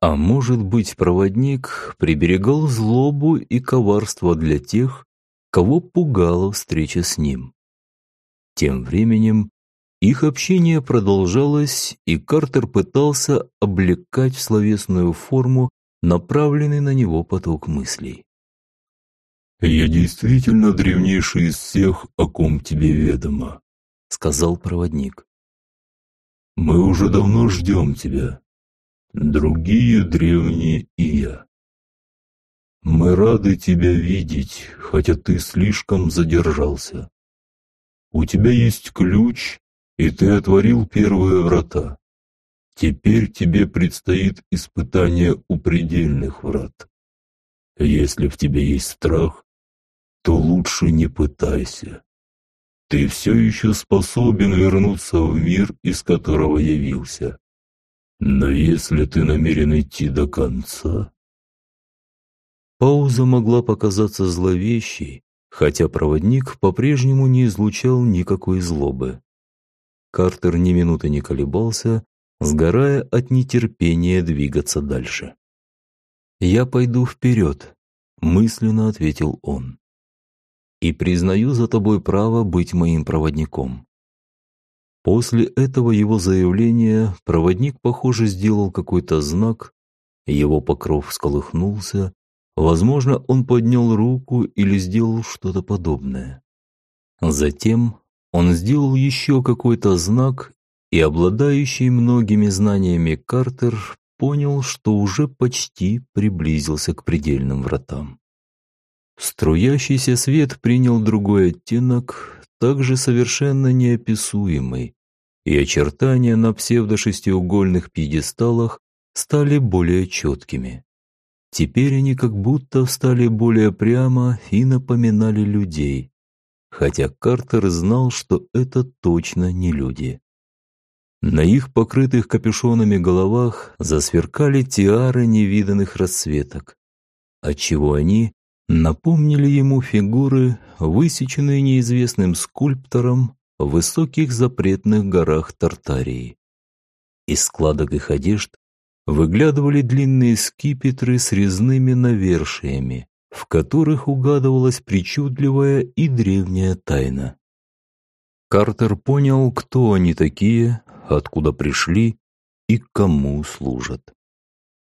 А может быть, проводник приберегал злобу и коварство для тех, кого пугала встреча с ним. Тем временем их общение продолжалось, и Картер пытался облекать в словесную форму направленный на него поток мыслей. «Я действительно древнейший из всех, о ком тебе ведомо», — сказал проводник. «Мы уже давно ждем тебя другие древние и я. Мы рады тебя видеть, хотя ты слишком задержался. У тебя есть ключ, и ты отворил первые врата. Теперь тебе предстоит испытание у предельных врат. Если в тебе есть страх, то лучше не пытайся. Ты все еще способен вернуться в мир, из которого явился. Но если ты намерен идти до конца... Пауза могла показаться зловещей, хотя проводник по-прежнему не излучал никакой злобы. Картер ни минуты не колебался, сгорая от нетерпения двигаться дальше. «Я пойду вперед», — мысленно ответил он. «И признаю за тобой право быть моим проводником. После этого его заявления проводник, похоже, сделал какой-то знак, его покров сколыхнулся, возможно, он поднял руку или сделал что-то подобное. Затем он сделал еще какой-то знак, и обладающий многими знаниями Картер понял, что уже почти приблизился к предельным вратам. Струящийся свет принял другой оттенок, также совершенно неописуемый, и очертания на псевдошестиугольных пьедесталах стали более четкими. Теперь они как будто встали более прямо и напоминали людей, хотя Картер знал, что это точно не люди. На их покрытых капюшонами головах засверкали тиары невиданных расцветок, отчего они напомнили ему фигуры, высеченные неизвестным скульптором в высоких запретных горах Тартарии. Из складок их одежд выглядывали длинные скипетры с резными навершиями, в которых угадывалась причудливая и древняя тайна. Картер понял, кто они такие, откуда пришли и кому служат,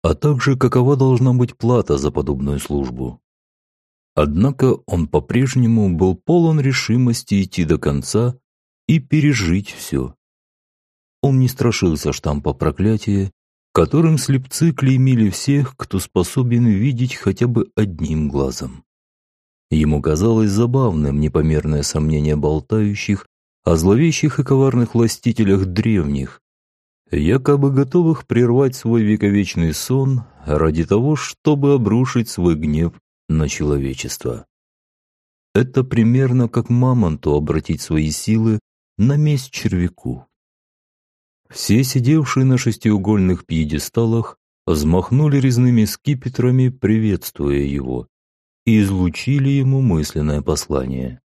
а также какова должна быть плата за подобную службу. Однако он по-прежнему был полон решимости идти до конца и пережить все. Он не страшился штампа проклятия, которым слепцы клеймили всех, кто способен видеть хотя бы одним глазом. Ему казалось забавным непомерное сомнение болтающих о зловещих и коварных властителях древних, якобы готовых прервать свой вековечный сон ради того, чтобы обрушить свой гнев на человечество. Это примерно как мамонту обратить свои силы на месть червяку. Все сидевшие на шестиугольных пьедесталах взмахнули резными скипетрами, приветствуя его, и излучили ему мысленное послание.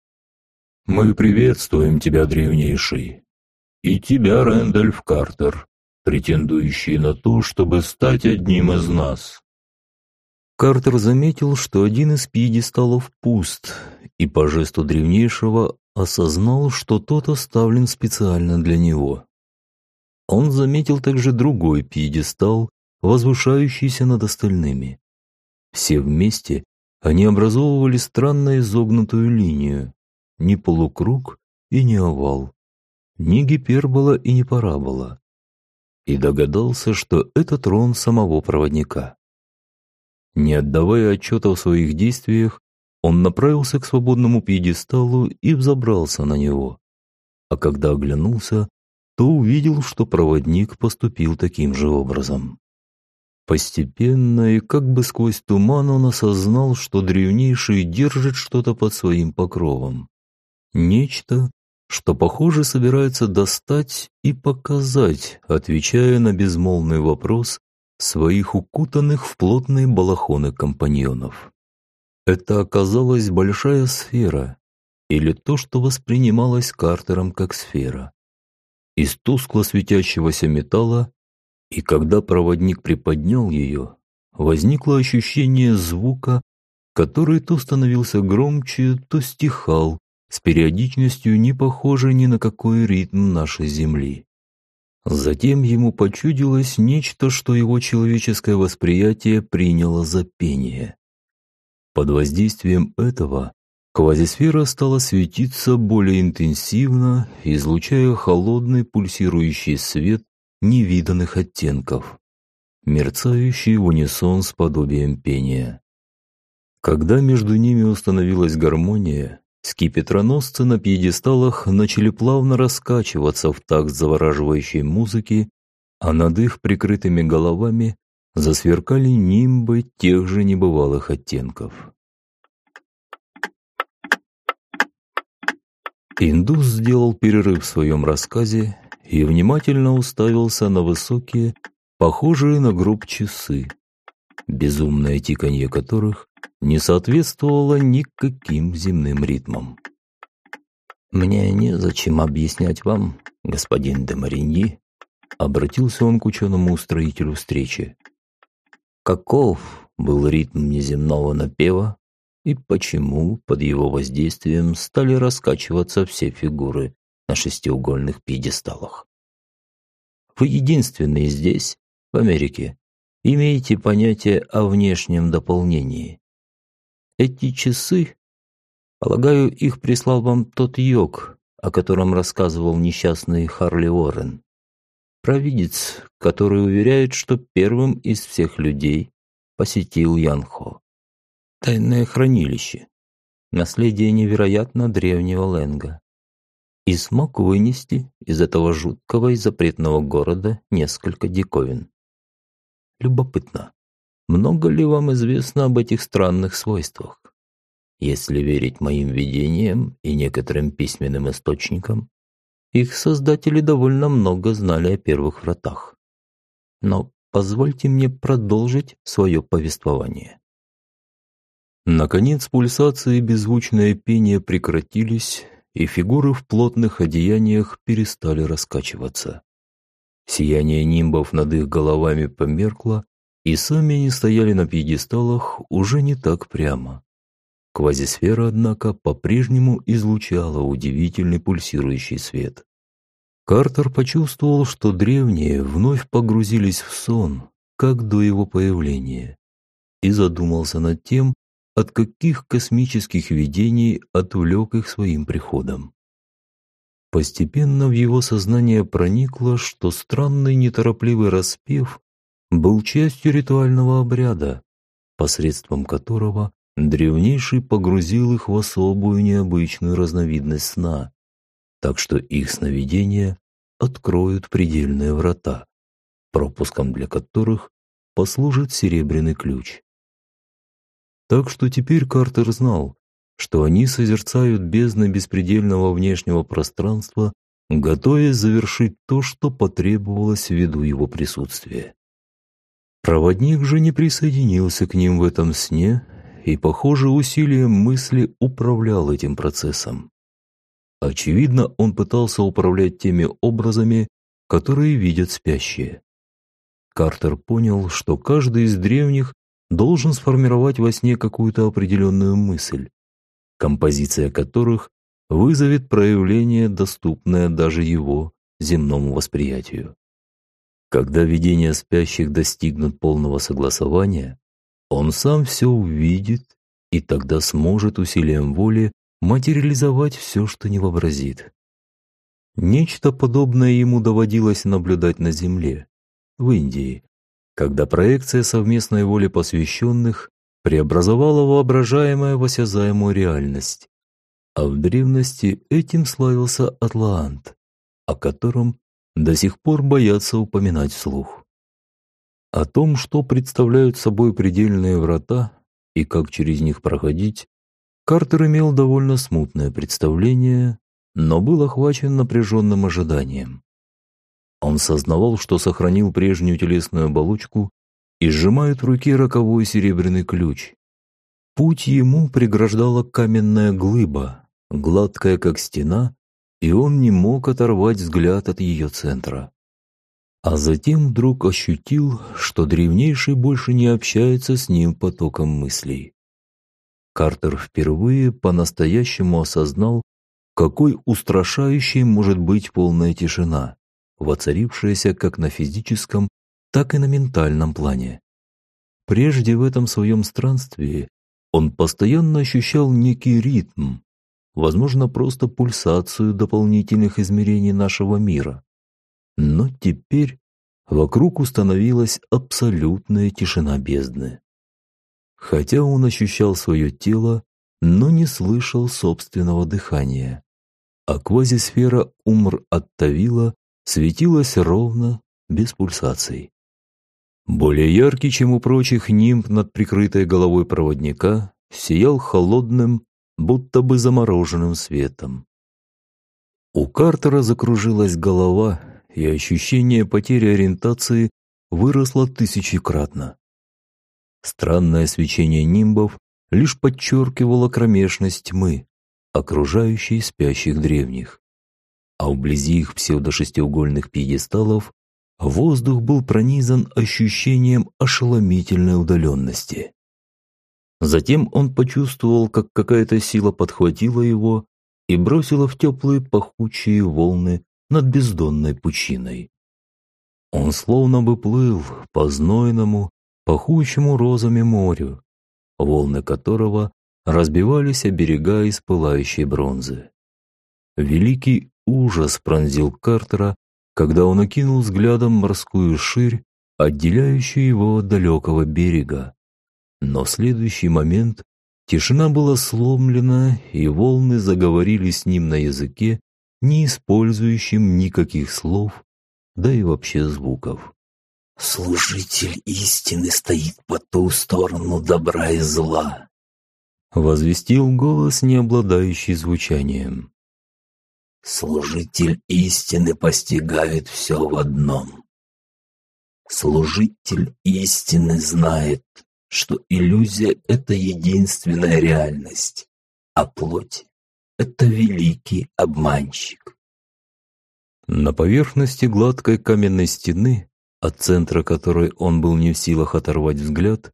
«Мы приветствуем тебя, древнейший, и тебя, Рэндальф Картер, претендующий на то, чтобы стать одним из нас. Картер заметил, что один из пьедесталов пуст, и по жесту древнейшего осознал, что тот оставлен специально для него. Он заметил также другой пьедестал, возвышающийся над остальными. Все вместе они образовывали странно изогнутую линию, не полукруг и не овал, не гипербола и не парабола. И догадался, что это трон самого проводника. Не отдавая отчета в своих действиях, он направился к свободному пьедесталу и взобрался на него. А когда оглянулся, то увидел, что проводник поступил таким же образом. Постепенно и как бы сквозь туман он осознал, что древнейший держит что-то под своим покровом. Нечто, что, похоже, собирается достать и показать, отвечая на безмолвный вопрос, своих укутанных в плотные балахоны компаньонов. Это оказалась большая сфера, или то, что воспринималось Картером как сфера. Из тускло светящегося металла, и когда проводник приподнял ее, возникло ощущение звука, который то становился громче, то стихал, с периодичностью не похожей ни на какой ритм нашей Земли. Затем ему почудилось нечто, что его человеческое восприятие приняло за пение. Под воздействием этого квазисфера стала светиться более интенсивно, излучая холодный пульсирующий свет невиданных оттенков, мерцающий в унисон с подобием пения. Когда между ними установилась гармония, Скипетроносцы на пьедесталах начали плавно раскачиваться в такт завораживающей музыки, а над их прикрытыми головами засверкали нимбы тех же небывалых оттенков. Индус сделал перерыв в своем рассказе и внимательно уставился на высокие, похожие на гроб часы, безумное тиканье которых не соответствовало никаким земным ритмам. «Мне незачем объяснять вам, господин де Мариньи», обратился он к ученому устроителю встречи. «Каков был ритм неземного напева и почему под его воздействием стали раскачиваться все фигуры на шестиугольных пьедесталах? Вы единственные здесь, в Америке, имеете понятие о внешнем дополнении. Эти часы, полагаю, их прислал вам тот йог, о котором рассказывал несчастный Харли Уоррен. Провидец, который уверяет, что первым из всех людей посетил Янхо. Тайное хранилище. Наследие невероятно древнего Ленга. И смог вынести из этого жуткого и запретного города несколько диковин. Любопытно, много ли вам известно об этих странных свойствах? Если верить моим видениям и некоторым письменным источникам, их создатели довольно много знали о первых вратах. Но позвольте мне продолжить свое повествование. Наконец пульсации и беззвучное пение прекратились, и фигуры в плотных одеяниях перестали раскачиваться. Сияние нимбов над их головами померкло, и сами они стояли на пьедесталах уже не так прямо. Квазисфера, однако, по-прежнему излучала удивительный пульсирующий свет. Картер почувствовал, что древние вновь погрузились в сон, как до его появления, и задумался над тем, от каких космических видений отвлек их своим приходом. Постепенно в его сознание проникло, что странный неторопливый распев был частью ритуального обряда, посредством которого древнейший погрузил их в особую необычную разновидность сна, так что их сновидения откроют предельные врата, пропуском для которых послужит серебряный ключ. Так что теперь Картер знал, что они созерцают бездны беспредельного внешнего пространства, готовясь завершить то, что потребовалось ввиду его присутствия. Проводник же не присоединился к ним в этом сне и, похоже, усилием мысли управлял этим процессом. Очевидно, он пытался управлять теми образами, которые видят спящие. Картер понял, что каждый из древних должен сформировать во сне какую-то определенную мысль, композиция которых вызовет проявление, доступное даже его земному восприятию. Когда видения спящих достигнут полного согласования, он сам все увидит и тогда сможет усилием воли материализовать все, что не вообразит. Нечто подобное ему доводилось наблюдать на Земле, в Индии, когда проекция совместной воли посвященных преобразовала воображаемое в осязаемую реальность. А в древности этим славился Атлант, о котором до сих пор боятся упоминать вслух. О том, что представляют собой предельные врата и как через них проходить, Картер имел довольно смутное представление, но был охвачен напряженным ожиданием. Он сознавал, что сохранил прежнюю телесную оболочку и сжимает в руке роковой серебряный ключ. Путь ему преграждала каменная глыба, гладкая как стена, и он не мог оторвать взгляд от ее центра. А затем вдруг ощутил, что древнейший больше не общается с ним потоком мыслей. Картер впервые по-настоящему осознал, какой устрашающей может быть полная тишина воцарившаяся как на физическом, так и на ментальном плане. Прежде в этом своем странстве он постоянно ощущал некий ритм, возможно, просто пульсацию дополнительных измерений нашего мира. Но теперь вокруг установилась абсолютная тишина бездны. Хотя он ощущал свое тело, но не слышал собственного дыхания. А квазисфера Умр-Аттавила светилась ровно, без пульсаций. Более яркий, чем у прочих нимб над прикрытой головой проводника, сиял холодным, будто бы замороженным светом. У Картера закружилась голова, и ощущение потери ориентации выросло тысячекратно. Странное свечение нимбов лишь подчеркивало кромешность тьмы, окружающей спящих древних а вблизи их псевдошестиугольных пьедесталов воздух был пронизан ощущением ошеломительной удаленности. Затем он почувствовал, как какая-то сила подхватила его и бросила в теплые пахучие волны над бездонной пучиной. Он словно бы плыл по знойному, пахучему розами морю, волны которого разбивались о берега из пылающей бронзы. Великий ужас пронзил Картера, когда он окинул взглядом морскую ширь, отделяющую его от далекого берега. Но в следующий момент тишина была сломлена, и волны заговорили с ним на языке, не использующим никаких слов, да и вообще звуков. Служитель истины стоит по ту сторону добра и зла. Возвестил голос, не обладающий звучанием. Служитель истины постигает все в одном. Служитель истины знает, что иллюзия — это единственная реальность, а плоть — это великий обманщик. На поверхности гладкой каменной стены от центра которой он был не в силах оторвать взгляд,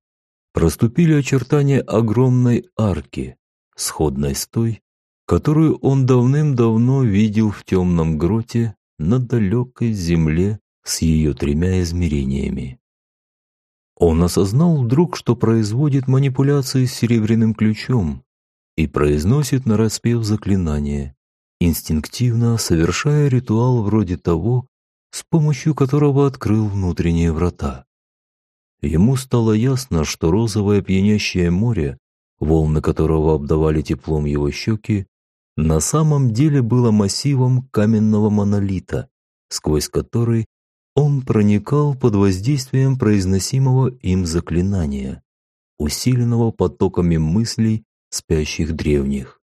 проступили очертания огромной арки, сходной с той, которую он давным-давно видел в темном гроте на далекой земле с ее тремя измерениями. Он осознал вдруг, что производит манипуляции с серебряным ключом и произносит нараспев заклинание, инстинктивно совершая ритуал вроде того, с помощью которого открыл внутренние врата. Ему стало ясно, что розовое пьянящее море, волны которого обдавали теплом его щеки, на самом деле было массивом каменного монолита, сквозь который он проникал под воздействием произносимого им заклинания, усиленного потоками мыслей спящих древних.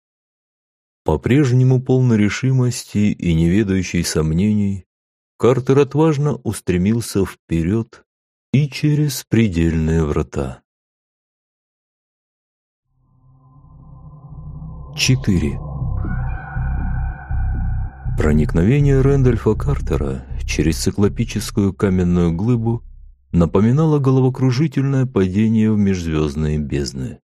По-прежнему полной решимости и неведающий сомнений, Картер отважно устремился вперед и через предельные врата. 4. Проникновение Рэндольфа Картера через циклопическую каменную глыбу напоминало головокружительное падение в межзвездные бездны.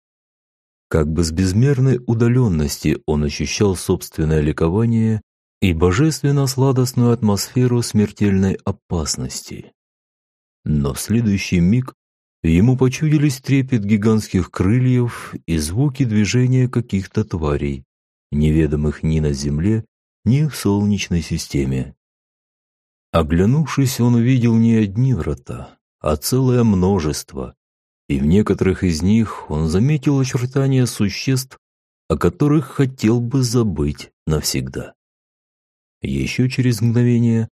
Как бы с безмерной удаленности он ощущал собственное ликование и божественно-сладостную атмосферу смертельной опасности. Но в следующий миг ему почудились трепет гигантских крыльев и звуки движения каких-то тварей, неведомых ни на Земле, ни в Солнечной системе. Оглянувшись, он увидел не одни врата, а целое множество, и в некоторых из них он заметил очертания существ, о которых хотел бы забыть навсегда. Еще через мгновение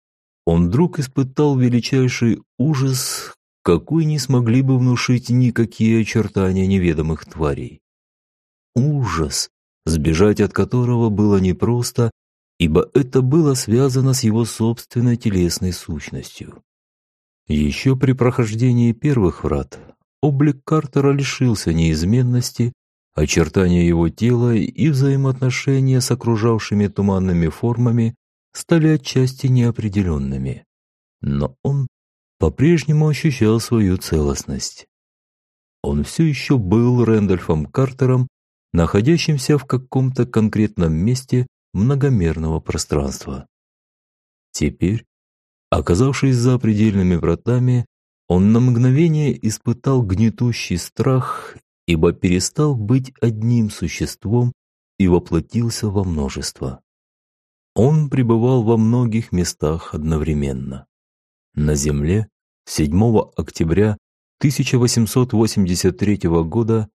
он вдруг испытал величайший ужас, какой не смогли бы внушить никакие очертания неведомых тварей. Ужас, сбежать от которого было непросто, ибо это было связано с его собственной телесной сущностью. Еще при прохождении первых врат облик Картера лишился неизменности, очертания его тела и взаимоотношения с окружавшими туманными формами стали отчасти неопределенными. Но он по-прежнему ощущал свою целостность. Он все еще был Рэндольфом Картером, находящимся в каком-то конкретном месте многомерного пространства. Теперь, оказавшись за предельными вратами, он на мгновение испытал гнетущий страх, ибо перестал быть одним существом и воплотился во множество. Он пребывал во многих местах одновременно. На Земле 7 октября 1883 года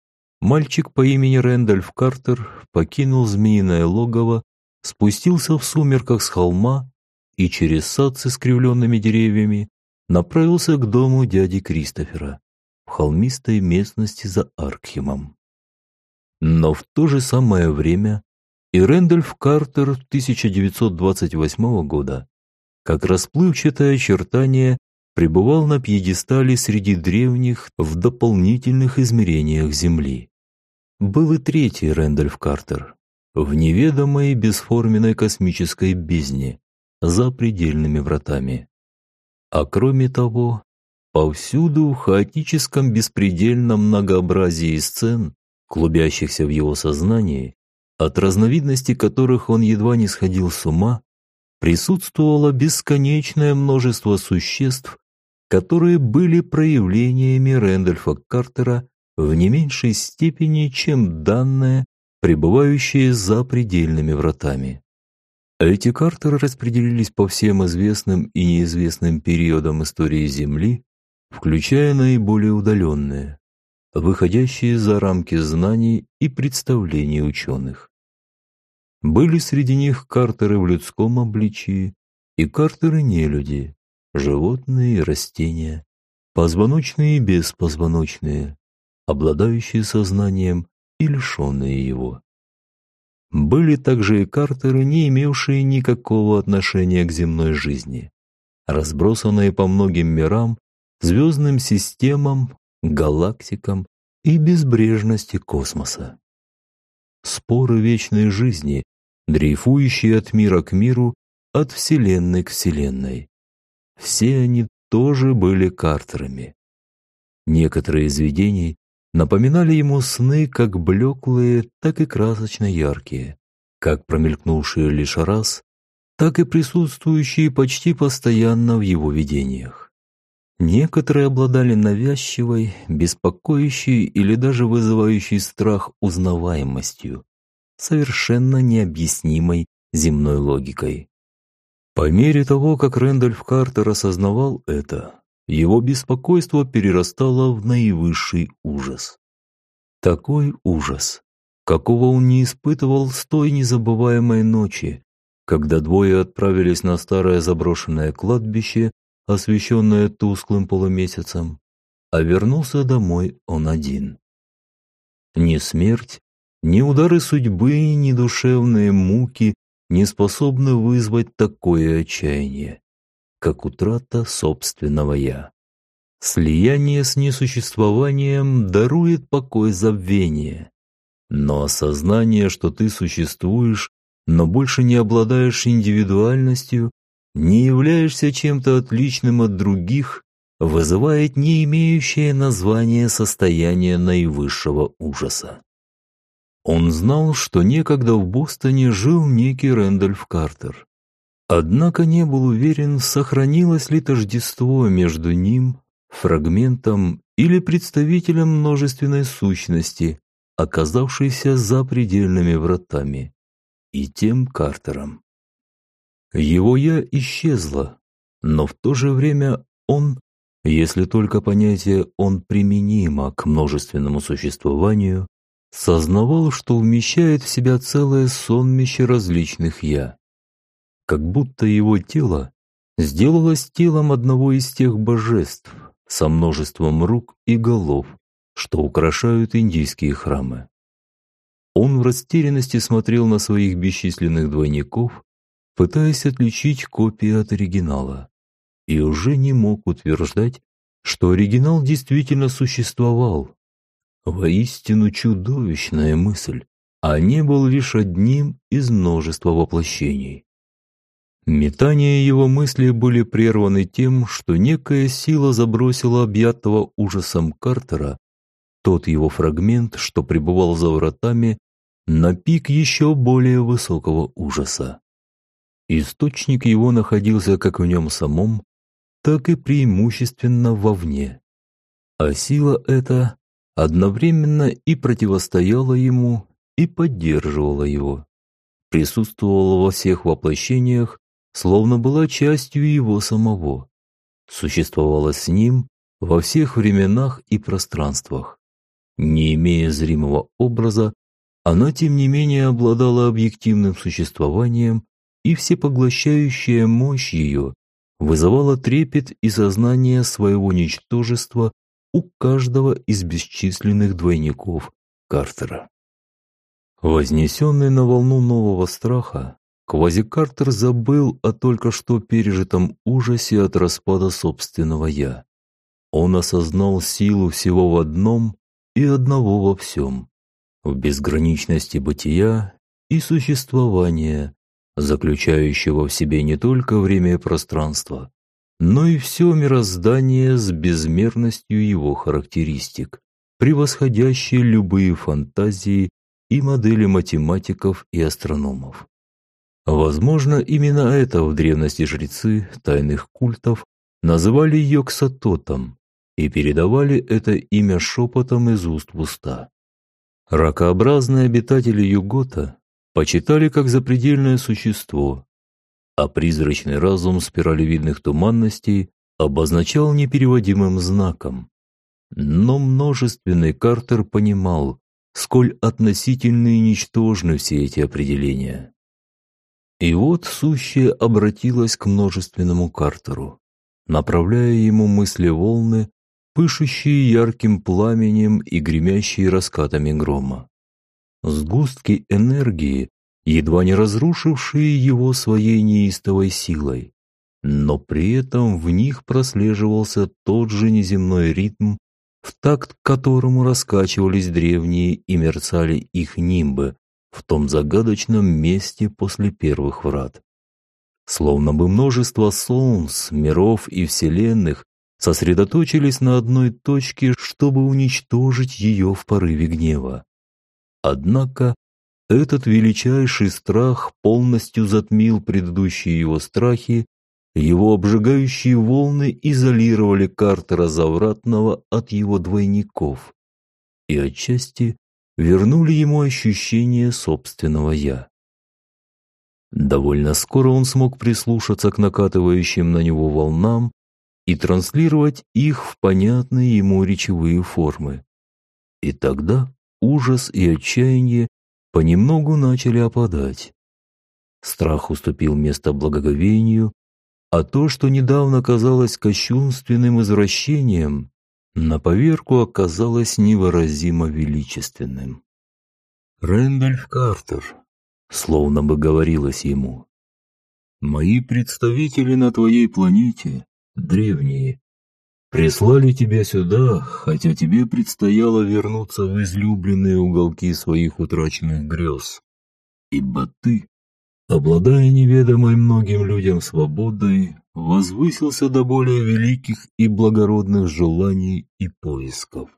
мальчик по имени Рэндольф Картер покинул змеиное логово, спустился в сумерках с холма и через сад с искривленными деревьями направился к дому дяди Кристофера в холмистой местности за Аркхемом. Но в то же самое время и Рэндольф Картер 1928 года, как расплывчатое очертание, пребывал на пьедестале среди древних в дополнительных измерениях Земли. Был и третий Рэндольф Картер в неведомой бесформенной космической бездне за предельными вратами. А кроме того, повсюду в хаотическом беспредельном многообразии сцен, клубящихся в его сознании, от разновидностей которых он едва не сходил с ума, присутствовало бесконечное множество существ, которые были проявлениями Рэндольфа Картера в не меньшей степени, чем данные, пребывающие за предельными вратами. Эти Картеры распределились по всем известным и неизвестным периодам истории Земли, включая наиболее удаленные, выходящие за рамки знаний и представлений ученых. Были среди них картеры в людском обличии и картеры нелюди, животные и растения, позвоночные и беспозвоночные, обладающие сознанием и лишенные его. Были также и картеры, не имевшие никакого отношения к земной жизни, разбросанные по многим мирам, звездным системам, галактикам и безбрежности космоса. Споры вечной жизни, дрейфующие от мира к миру, от Вселенной к Вселенной. Все они тоже были картерами. Некоторые из видений напоминали ему сны как блеклые, так и красочно яркие, как промелькнувшие лишь раз, так и присутствующие почти постоянно в его видениях. Некоторые обладали навязчивой, беспокоящей или даже вызывающей страх узнаваемостью, совершенно необъяснимой земной логикой. По мере того, как Рэндольф Картер осознавал это, его беспокойство перерастало в наивысший ужас. Такой ужас, какого он не испытывал с той незабываемой ночи, когда двое отправились на старое заброшенное кладбище, освещенное тусклым полумесяцем, а вернулся домой он один. Ни смерть, ни удары судьбы, ни душевные муки не способны вызвать такое отчаяние как утрата собственного «я». Слияние с несуществованием дарует покой забвения. Но осознание, что ты существуешь, но больше не обладаешь индивидуальностью, не являешься чем-то отличным от других, вызывает не имеющее название состояние наивысшего ужаса. Он знал, что некогда в Бостоне жил некий Рэндольф Картер. Однако не был уверен, сохранилось ли тождество между ним, фрагментом или представителем множественной сущности, оказавшейся за предельными вратами, и тем Картером. Его «я» исчезло, но в то же время он, если только понятие «он» применимо к множественному существованию, сознавал, что вмещает в себя целое сонмище различных «я» как будто его тело сделалось телом одного из тех божеств со множеством рук и голов, что украшают индийские храмы. Он в растерянности смотрел на своих бесчисленных двойников, пытаясь отличить копии от оригинала, и уже не мог утверждать, что оригинал действительно существовал. Воистину чудовищная мысль, а не был лишь одним из множества воплощений. Метания его мыслей были прерваны тем, что некая сила забросила объятого ужасом Картера, тот его фрагмент, что пребывал за вратами, на пик еще более высокого ужаса. Источник его находился как в нем самом, так и преимущественно вовне. А сила эта одновременно и противостояла ему, и поддерживала его. Присутствовала во всех воплощениях словно была частью его самого, существовала с ним во всех временах и пространствах. Не имея зримого образа, она, тем не менее, обладала объективным существованием, и всепоглощающая мощь ее вызывала трепет и сознание своего ничтожества у каждого из бесчисленных двойников Картера. Вознесенный на волну нового страха, Квазикартер забыл о только что пережитом ужасе от распада собственного «я». Он осознал силу всего в одном и одного во всем, в безграничности бытия и существования, заключающего в себе не только время и пространство, но и все мироздание с безмерностью его характеристик, превосходящей любые фантазии и модели математиков и астрономов. Возможно, именно это в древности жрецы тайных культов называли Йоксатотом и передавали это имя шепотом из уст в уста. Ракообразные обитатели Югота почитали как запредельное существо, а призрачный разум спиралевидных туманностей обозначал непереводимым знаком. Но множественный Картер понимал, сколь относительны и ничтожны все эти определения. И вот сущее обратилось к множественному Картеру, направляя ему мысли волны, пышущие ярким пламенем и гремящие раскатами грома. Сгустки энергии, едва не разрушившие его своей неистовой силой, но при этом в них прослеживался тот же неземной ритм, в такт которому раскачивались древние и мерцали их нимбы в том загадочном месте после первых врат. Словно бы множество солнц, миров и вселенных сосредоточились на одной точке, чтобы уничтожить ее в порыве гнева. Однако этот величайший страх полностью затмил предыдущие его страхи, его обжигающие волны изолировали Картера Завратного от его двойников и отчасти вернули ему ощущение собственного «я». Довольно скоро он смог прислушаться к накатывающим на него волнам и транслировать их в понятные ему речевые формы. И тогда ужас и отчаяние понемногу начали опадать. Страх уступил место благоговению, а то, что недавно казалось кощунственным извращением, на поверку оказалось невыразимо величественным. «Рэндальф Картер», словно бы говорилось ему, «мои представители на твоей планете, древние, Прислали тебя сюда, хотя тебе предстояло вернуться в излюбленные уголки своих утраченных грез. Ибо ты, обладая неведомой многим людям свободой, возвысился до более великих и благородных желаний и поисков.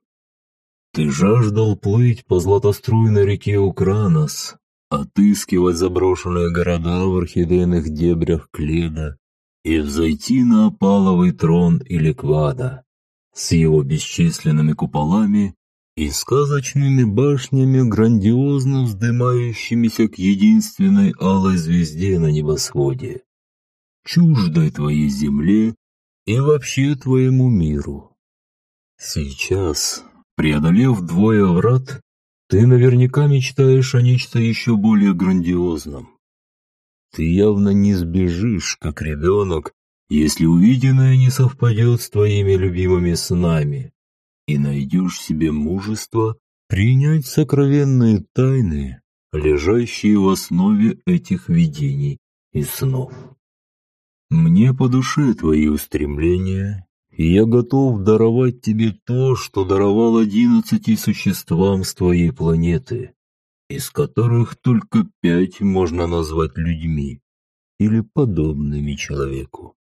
Ты жаждал плыть по златоструйной реке Укранос, отыскивать заброшенные города в орхидейных дебрях Кледа, и взойти на опаловый трон или квада с его бесчисленными куполами и сказочными башнями, грандиозно вздымающимися к единственной алой звезде на небосводе, чуждой твоей земле и вообще твоему миру. Сейчас, преодолев двое врат, ты наверняка мечтаешь о нечто еще более грандиозном. Ты явно не сбежишь, как ребенок, если увиденное не совпадет с твоими любимыми снами, и найдешь себе мужество принять сокровенные тайны, лежащие в основе этих видений и снов. Мне по душе твои устремления, и я готов даровать тебе то, что даровал одиннадцати существам с твоей планеты, из которых только пять можно назвать людьми или подобными человеку.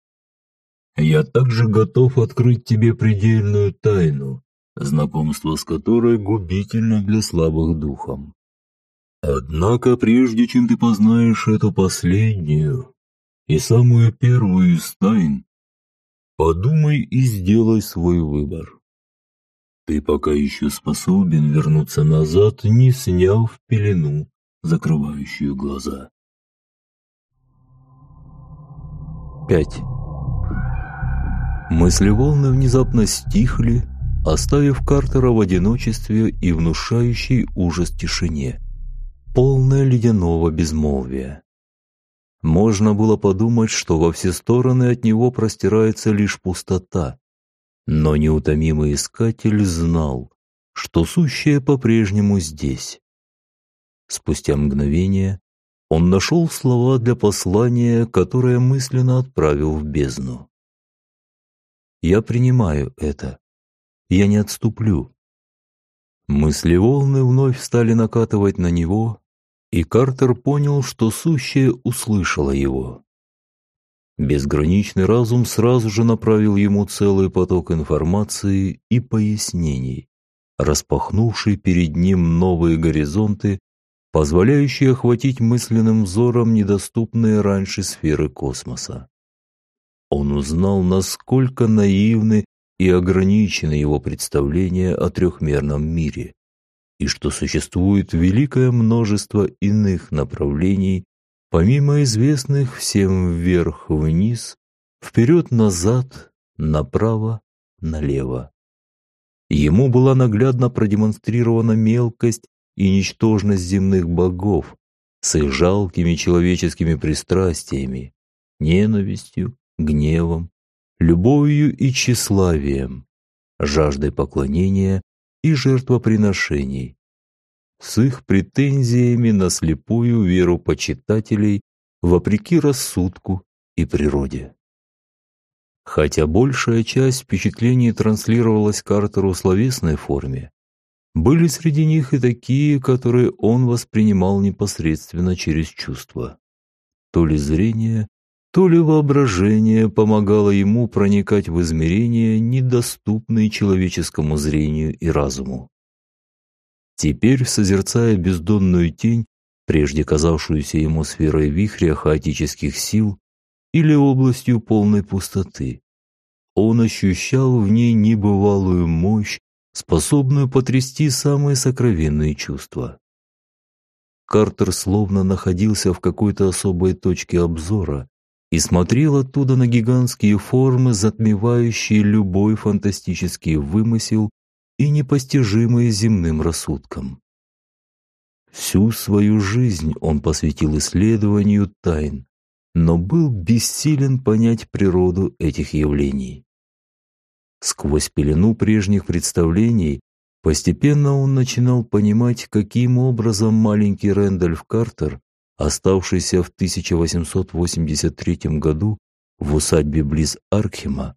Я также готов открыть тебе предельную тайну, знакомство с которой губительно для слабых духом. Однако прежде чем ты познаешь эту последнюю и самую первую из тайн, подумай и сделай свой выбор. Ты пока еще способен вернуться назад, не сняв пелену, закрывающую глаза. 5. Мысли волны внезапно стихли, оставив Картера в одиночестве и внушающей ужас тишине, полное ледяного безмолвия. Можно было подумать, что во все стороны от него простирается лишь пустота, но неутомимый искатель знал, что сущее по-прежнему здесь. Спустя мгновение он нашел слова для послания, которое мысленно отправил в бездну. «Я принимаю это. Я не отступлю». Мысли волны вновь стали накатывать на него, и Картер понял, что сущее услышало его. Безграничный разум сразу же направил ему целый поток информации и пояснений, распахнувший перед ним новые горизонты, позволяющие охватить мысленным взором недоступные раньше сферы космоса. Он узнал, насколько наивны и ограничены его представления о трехмерном мире, и что существует великое множество иных направлений Помимо известных всем вверх-вниз, вперед-назад, направо, налево. Ему была наглядно продемонстрирована мелкость и ничтожность земных богов с их жалкими человеческими пристрастиями, ненавистью, гневом, любовью и тщеславием, жаждой поклонения и жертвоприношений, с их претензиями на слепую веру почитателей вопреки рассудку и природе. Хотя большая часть впечатлений транслировалась Картеру в словесной форме, были среди них и такие, которые он воспринимал непосредственно через чувства. То ли зрение, то ли воображение помогало ему проникать в измерения, недоступные человеческому зрению и разуму. Теперь, созерцая бездонную тень, прежде казавшуюся ему сферой вихря хаотических сил или областью полной пустоты, он ощущал в ней небывалую мощь, способную потрясти самые сокровенные чувства. Картер словно находился в какой-то особой точке обзора и смотрел оттуда на гигантские формы, затмевающие любой фантастический вымысел и непостижимые земным рассудком. Всю свою жизнь он посвятил исследованию тайн, но был бессилен понять природу этих явлений. Сквозь пелену прежних представлений постепенно он начинал понимать, каким образом маленький Рэндольф Картер, оставшийся в 1883 году в усадьбе близ Аркхема,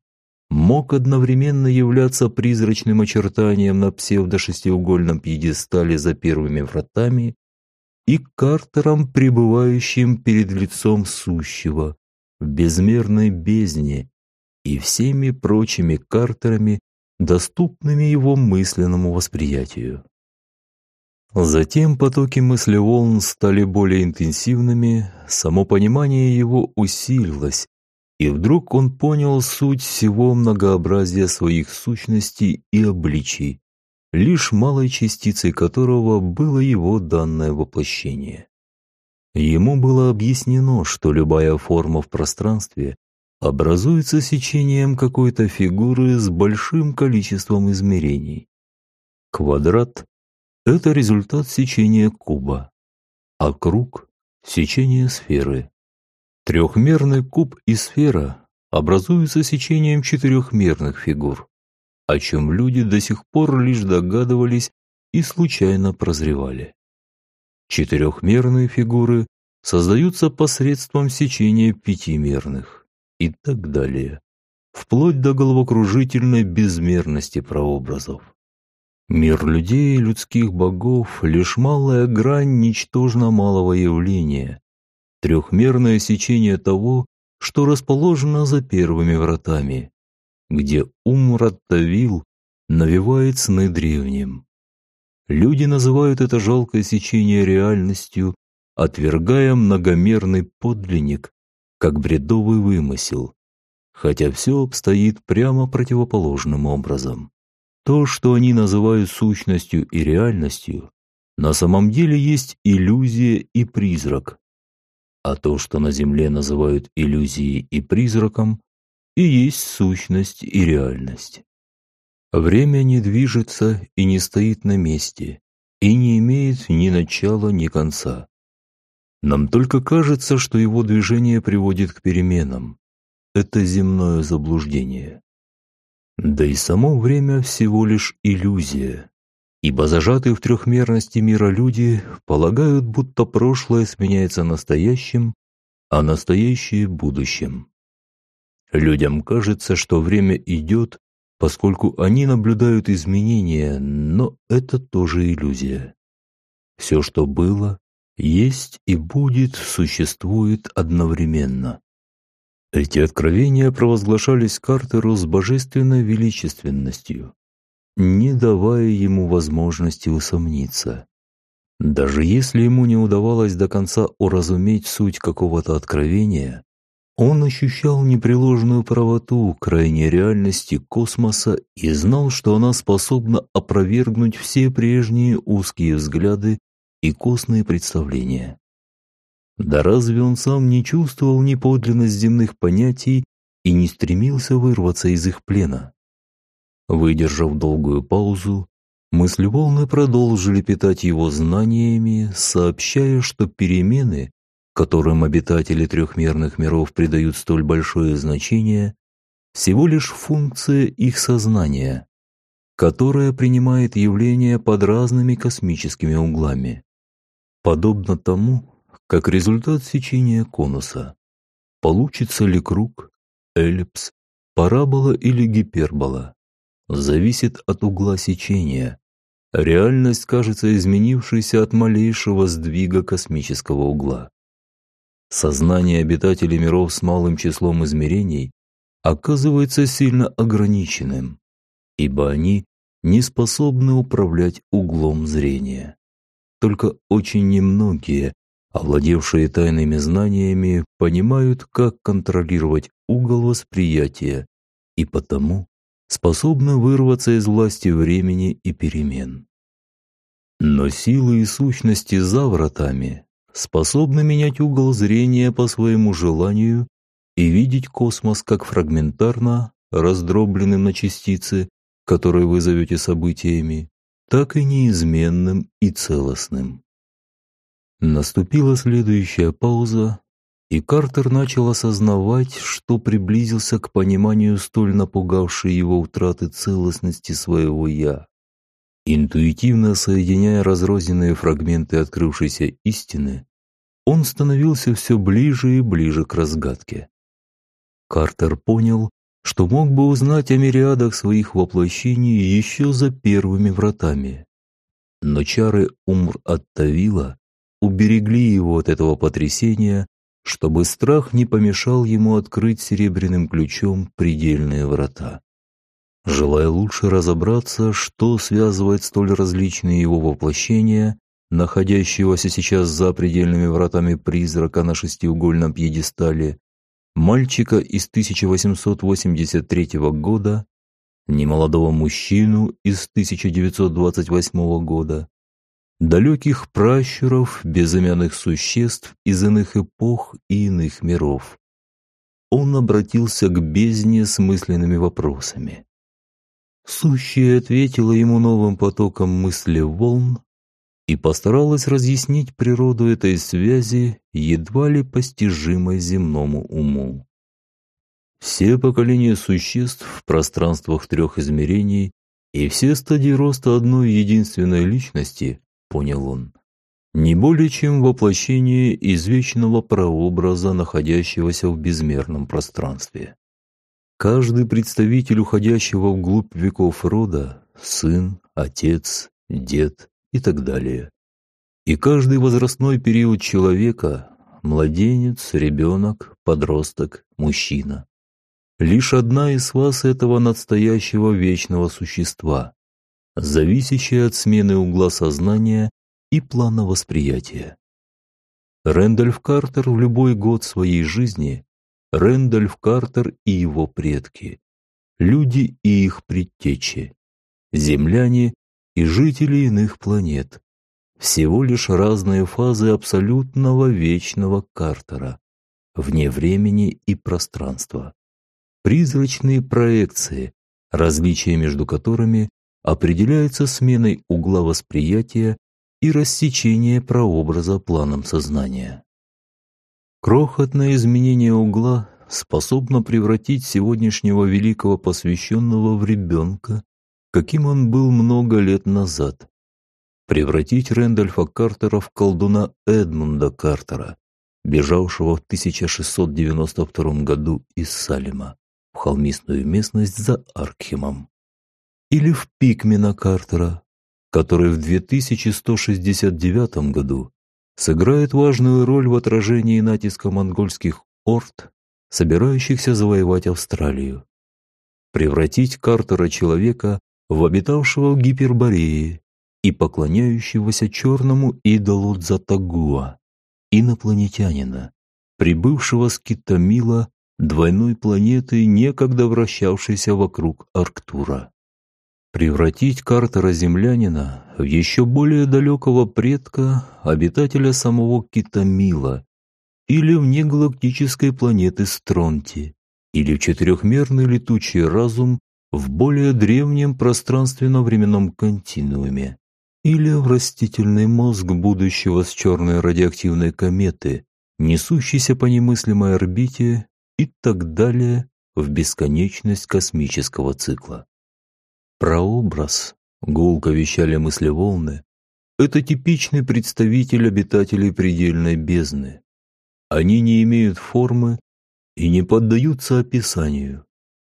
мог одновременно являться призрачным очертанием на псевдошестиугольном пьедестале за первыми вратами и Картером, пребывающим перед лицом сущего в безмерной бездне и всеми прочими Картерами, доступными его мысленному восприятию. Затем потоки мыслеволн стали более интенсивными, само понимание его усилилось, и вдруг он понял суть всего многообразия своих сущностей и обличий, лишь малой частицей которого было его данное воплощение. Ему было объяснено, что любая форма в пространстве образуется сечением какой-то фигуры с большим количеством измерений. Квадрат – это результат сечения куба, а круг – сечение сферы. Трехмерный куб и сфера образуются сечением четырехмерных фигур, о чем люди до сих пор лишь догадывались и случайно прозревали. Четырехмерные фигуры создаются посредством сечения пятимерных и так далее, вплоть до головокружительной безмерности прообразов. Мир людей и людских богов – лишь малая грань ничтожно малого явления, трехмерное сечение того, что расположено за первыми вратами, где ум Раттавил навевает сны древним. Люди называют это жалкое сечение реальностью, отвергая многомерный подлинник, как бредовый вымысел, хотя все обстоит прямо противоположным образом. То, что они называют сущностью и реальностью, на самом деле есть иллюзия и призрак, а то, что на Земле называют иллюзией и призраком, и есть сущность и реальность. Время не движется и не стоит на месте, и не имеет ни начала, ни конца. Нам только кажется, что его движение приводит к переменам. Это земное заблуждение. Да и само время всего лишь иллюзия, ибо зажатые в трехмерности мира люди полагают, будто прошлое сменяется настоящим, а настоящее – будущим. Людям кажется, что время идет, поскольку они наблюдают изменения, но это тоже иллюзия. Все, что было, есть и будет, существует одновременно. Эти откровения провозглашались Картеру с божественной величественностью не давая ему возможности усомниться. Даже если ему не удавалось до конца уразуметь суть какого-то откровения, он ощущал непреложную правоту крайней реальности космоса и знал, что она способна опровергнуть все прежние узкие взгляды и костные представления. Да разве он сам не чувствовал неподлинность земных понятий и не стремился вырваться из их плена? Выдержав долгую паузу, мыслеволны продолжили питать его знаниями, сообщая, что перемены, которым обитатели трехмерных миров придают столь большое значение, всего лишь функция их сознания, которая принимает явления под разными космическими углами. Подобно тому, как результат сечения конуса. Получится ли круг, эллипс, парабола или гипербола, зависит от угла сечения. Реальность кажется изменившейся от малейшего сдвига космического угла. Сознание обитателей миров с малым числом измерений оказывается сильно ограниченным, ибо они не способны управлять углом зрения. Только очень немногие, овладевшие тайными знаниями, понимают, как контролировать угол восприятия и потому способны вырваться из власти времени и перемен. Но силы и сущности за вратами способны менять угол зрения по своему желанию и видеть космос как фрагментарно, раздробленным на частицы, которые вы зовете событиями, так и неизменным и целостным. Наступила следующая пауза, и Картер начал осознавать, что приблизился к пониманию столь напугавшей его утраты целостности своего «я». Интуитивно соединяя разрозненные фрагменты открывшейся истины, он становился все ближе и ближе к разгадке. Картер понял, что мог бы узнать о мириадах своих воплощений еще за первыми вратами. Но чары Умр-Ат-Тавила уберегли его от этого потрясения, чтобы страх не помешал ему открыть серебряным ключом предельные врата. Желая лучше разобраться, что связывает столь различные его воплощения, находящегося сейчас за предельными вратами призрака на шестиугольном пьедестале, мальчика из 1883 года, немолодого мужчину из 1928 года, далеких пращуров, безымянных существ из иных эпох и иных миров. Он обратился к бездне с мысленными вопросами. Сущее ответила ему новым потоком мысли волн и постаралась разъяснить природу этой связи, едва ли постижимой земному уму. Все поколения существ в пространствах трех измерений и все стадии роста одной единственной личности, понял он, не более чем воплощение извечного прообраза, находящегося в безмерном пространстве. Каждый представитель уходящего вглубь веков рода – сын, отец, дед и так далее. И каждый возрастной период человека – младенец, ребенок, подросток, мужчина. Лишь одна из вас этого настоящего вечного существа, зависящая от смены угла сознания и плана восприятия. Рэндольф Картер в любой год своей жизни Рэндольф Картер и его предки, люди и их предтечи, земляне и жители иных планет. Всего лишь разные фазы абсолютного вечного Картера, вне времени и пространства. Призрачные проекции, различия между которыми определяются сменой угла восприятия и рассечения прообраза планом сознания. Крохотное изменение угла способно превратить сегодняшнего великого посвященного в ребенка, каким он был много лет назад. Превратить Рэндольфа Картера в колдуна Эдмунда Картера, бежавшего в 1692 году из Салема в холмистую местность за Аркхемом. Или в Пикмена Картера, который в 2169 году сыграет важную роль в отражении натиска монгольских орд, собирающихся завоевать Австралию. Превратить Картера человека в обитавшего в Гипербореи и поклоняющегося черному идолу Дзатагуа, инопланетянина, прибывшего с Китамила, двойной планеты, некогда вращавшейся вокруг Арктура превратить Картера-землянина в еще более далекого предка, обитателя самого Китамила, или в негалактической планеты Стронти, или в четырехмерный летучий разум в более древнем пространственно-временном континууме, или в растительный мозг будущего с черной радиоактивной кометы, несущейся по немыслимой орбите и так далее в бесконечность космического цикла. Прообраз, гулко вещали мыслеволны, это типичный представитель обитателей предельной бездны. Они не имеют формы и не поддаются описанию,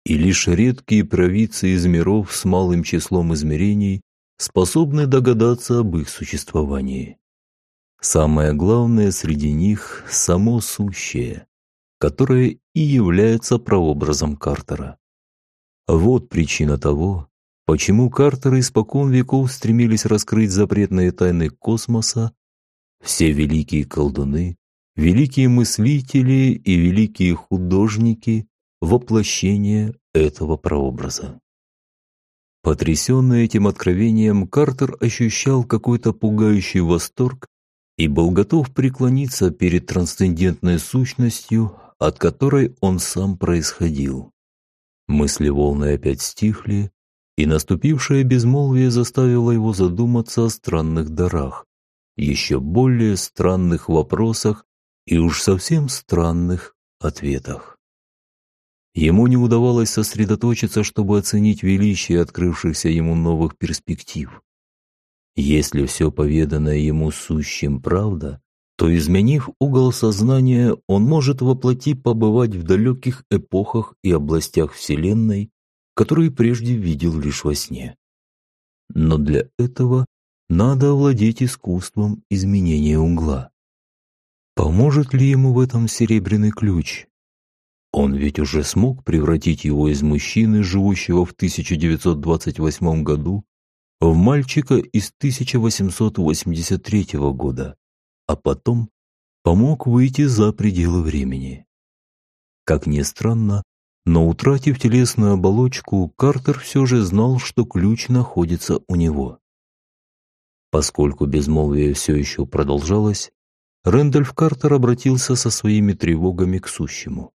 и лишь редкие провидцы из миров с малым числом измерений способны догадаться об их существовании. Самое главное среди них – само сущее, которое и является прообразом Картера. Вот причина того, почему Картеры испокон веков стремились раскрыть запретные тайны космоса, все великие колдуны, великие мыслители и великие художники – воплощение этого прообраза. Потрясенный этим откровением, Картер ощущал какой-то пугающий восторг и был готов преклониться перед трансцендентной сущностью, от которой он сам происходил. Мысли волны опять стихли, и наступившее безмолвие заставило его задуматься о странных дарах, еще более странных вопросах и уж совсем странных ответах. Ему не удавалось сосредоточиться, чтобы оценить величие открывшихся ему новых перспектив. Если все поведанное ему сущим правда, то, изменив угол сознания, он может воплоти побывать в далеких эпохах и областях Вселенной, которые прежде видел лишь во сне. Но для этого надо овладеть искусством изменения угла. Поможет ли ему в этом серебряный ключ? Он ведь уже смог превратить его из мужчины, живущего в 1928 году, в мальчика из 1883 года, а потом помог выйти за пределы времени. Как ни странно, но утратив телесную оболочку, Картер все же знал, что ключ находится у него. Поскольку безмолвие все еще продолжалось, Рэндольф Картер обратился со своими тревогами к сущему.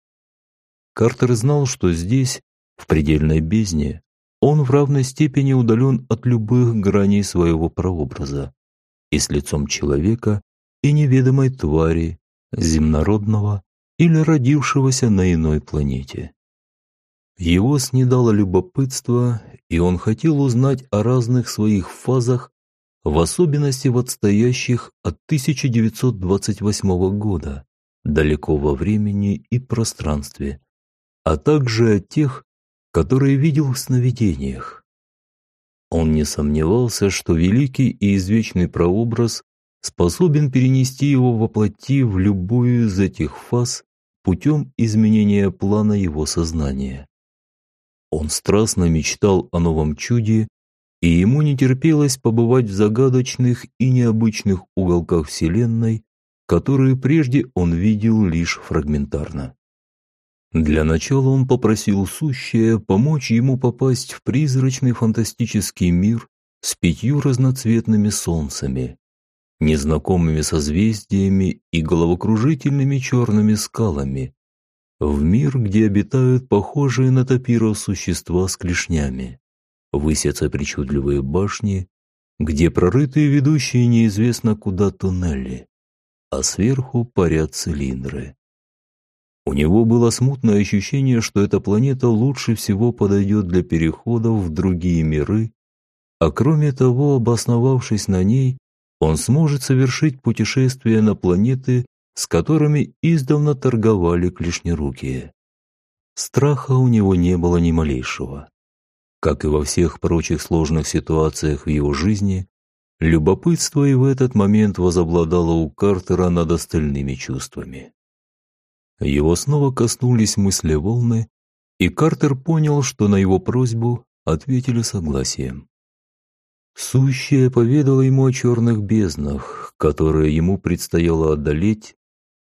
Картер знал, что здесь, в предельной бездне, он в равной степени удален от любых граней своего прообраза и с лицом человека, и неведомой твари, земнородного или родившегося на иной планете. Его снедало любопытство, и он хотел узнать о разных своих фазах в особенности в отстоящих от 1928 года, далеко во времени и пространстве, а также о тех, которые видел в сновидениях. Он не сомневался, что великий и извечный прообраз способен перенести его воплоти в любую из этих фаз путем изменения плана его сознания. Он страстно мечтал о новом чуде и ему не терпелось побывать в загадочных и необычных уголках Вселенной, которые прежде он видел лишь фрагментарно. Для начала он попросил Сущее помочь ему попасть в призрачный фантастический мир с пятью разноцветными солнцами, незнакомыми созвездиями и головокружительными черными скалами, в мир, где обитают похожие на топиров существа с клешнями высятся причудливые башни, где прорытые ведущие неизвестно куда туннели, а сверху парят цилиндры. У него было смутное ощущение, что эта планета лучше всего подойдет для переходов в другие миры, а кроме того, обосновавшись на ней, он сможет совершить путешествие на планеты, с которыми издавна торговали клешнерукие. Страха у него не было ни малейшего. Как и во всех прочих сложных ситуациях в его жизни, любопытство и в этот момент возобладало у Картера над остальными чувствами. Его снова коснулись мысли волны, и Картер понял, что на его просьбу ответили согласием. Сущее поведало ему о черных безднах, которые ему предстояло одолеть,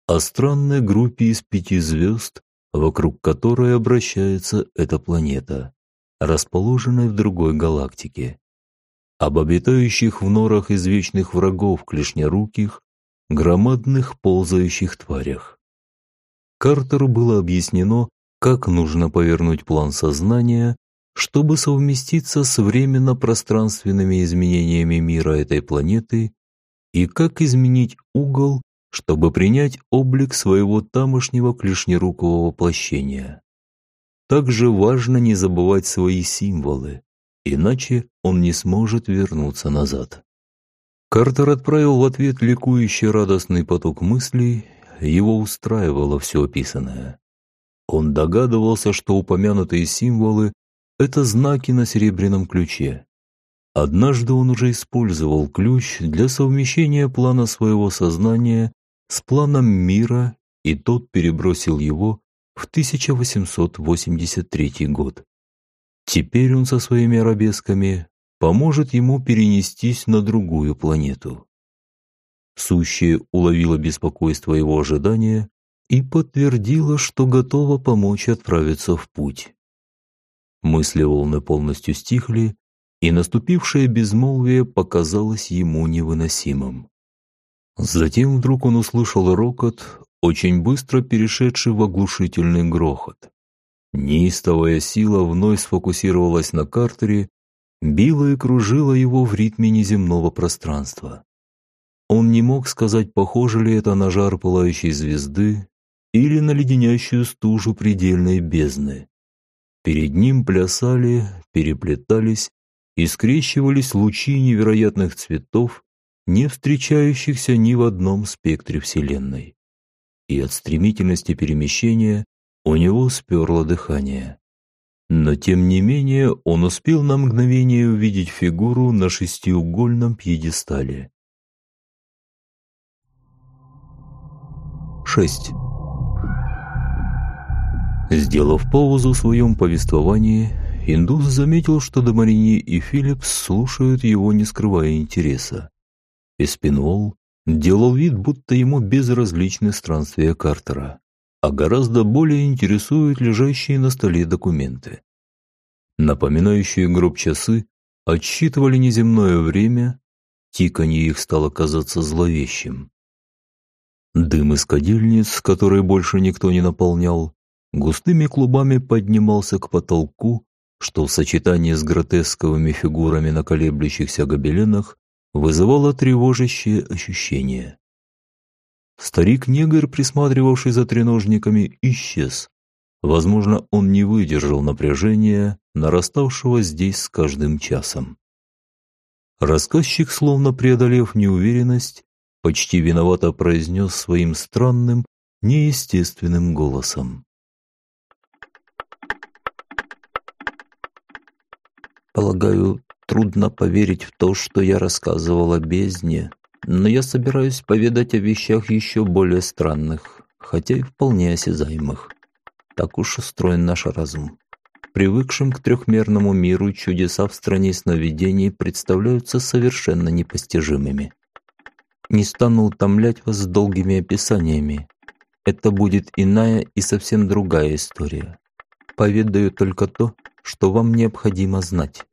о странной группе из пяти звезд, вокруг которой обращается эта планета расположенной в другой галактике. Об обитающих в норах извечных врагов клешняруких, громадных ползающих тварях. Картеру было объяснено, как нужно повернуть план сознания, чтобы совместиться с временно-пространственными изменениями мира этой планеты и как изменить угол, чтобы принять облик своего тамошнего клешнерукого воплощения. Также важно не забывать свои символы, иначе он не сможет вернуться назад. Картер отправил в ответ ликующий радостный поток мыслей, его устраивало все описанное. Он догадывался, что упомянутые символы – это знаки на серебряном ключе. Однажды он уже использовал ключ для совмещения плана своего сознания с планом мира, и тот перебросил его в 1883 год. Теперь он со своими арабесками поможет ему перенестись на другую планету. Сущее уловило беспокойство его ожидания и подтвердило, что готово помочь отправиться в путь. Мысли волны полностью стихли, и наступившее безмолвие показалось ему невыносимым. Затем вдруг он услышал рокот, очень быстро перешедший в оглушительный грохот. Неистовая сила вновь сфокусировалась на Картере, била и кружила его в ритме неземного пространства. Он не мог сказать, похоже ли это на жар пылающей звезды или на леденящую стужу предельной бездны. Перед ним плясали, переплетались и скрещивались лучи невероятных цветов, не встречающихся ни в одном спектре Вселенной. И от стремительности перемещения у него сперло дыхание. Но тем не менее он успел на мгновение увидеть фигуру на шестиугольном пьедестале. 6. Сделав паузу в своем повествовании, индус заметил, что Домарини и Филлипс слушают его, не скрывая интереса. Эспинол делал вид, будто ему безразличны странствия Картера а гораздо более интересуют лежащие на столе документы. Напоминающие гроб часы отсчитывали неземное время, тиканье их стало казаться зловещим. Дым из кадильниц, который больше никто не наполнял, густыми клубами поднимался к потолку, что в сочетании с гротесковыми фигурами на колеблющихся гобеленах вызывало тревожащее ощущение. Старик-негр, присматривавший за треножниками, исчез. Возможно, он не выдержал напряжения, нараставшего здесь с каждым часом. Рассказчик, словно преодолев неуверенность, почти виновато произнес своим странным, неестественным голосом. Полагаю, трудно поверить в то, что я рассказывал о бездне, но я собираюсь поведать о вещах еще более странных, хотя и вполне осязаемых. Так уж устроен наш разум. Привыкшим к трехмерному миру чудеса в стране сновидений представляются совершенно непостижимыми. Не стану утомлять вас долгими описаниями. Это будет иная и совсем другая история. Поведаю только то, что вам необходимо знать.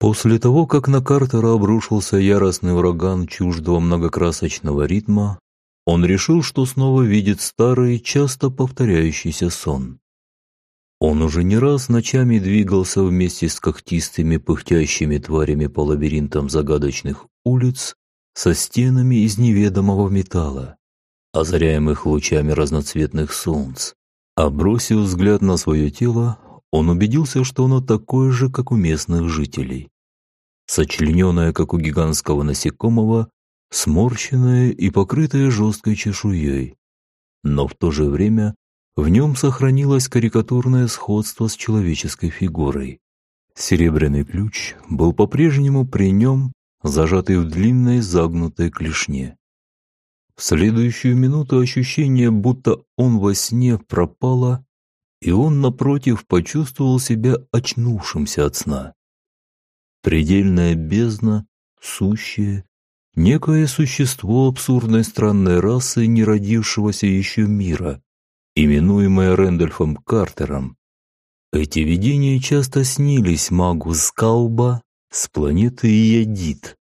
После того, как на Картера обрушился яростный ураган чуждого многокрасочного ритма, он решил, что снова видит старый, часто повторяющийся сон. Он уже не раз ночами двигался вместе с когтистыми пыхтящими тварями по лабиринтам загадочных улиц со стенами из неведомого металла, озаряемых лучами разноцветных солнц. А бросив взгляд на свое тело, он убедился, что оно такое же, как у местных жителей. Сочлененное, как у гигантского насекомого, сморщенное и покрытое жесткой чешуей. Но в то же время в нем сохранилось карикатурное сходство с человеческой фигурой. Серебряный ключ был по-прежнему при нем, зажатый в длинной загнутой клешне. В следующую минуту ощущение, будто он во сне пропало, и он, напротив, почувствовал себя очнувшимся от сна. Предельная бездна, сущее, некое существо абсурдной странной расы не родившегося еще мира, именуемое Рэндольфом Картером. Эти видения часто снились магу Скалба с планеты Иодит.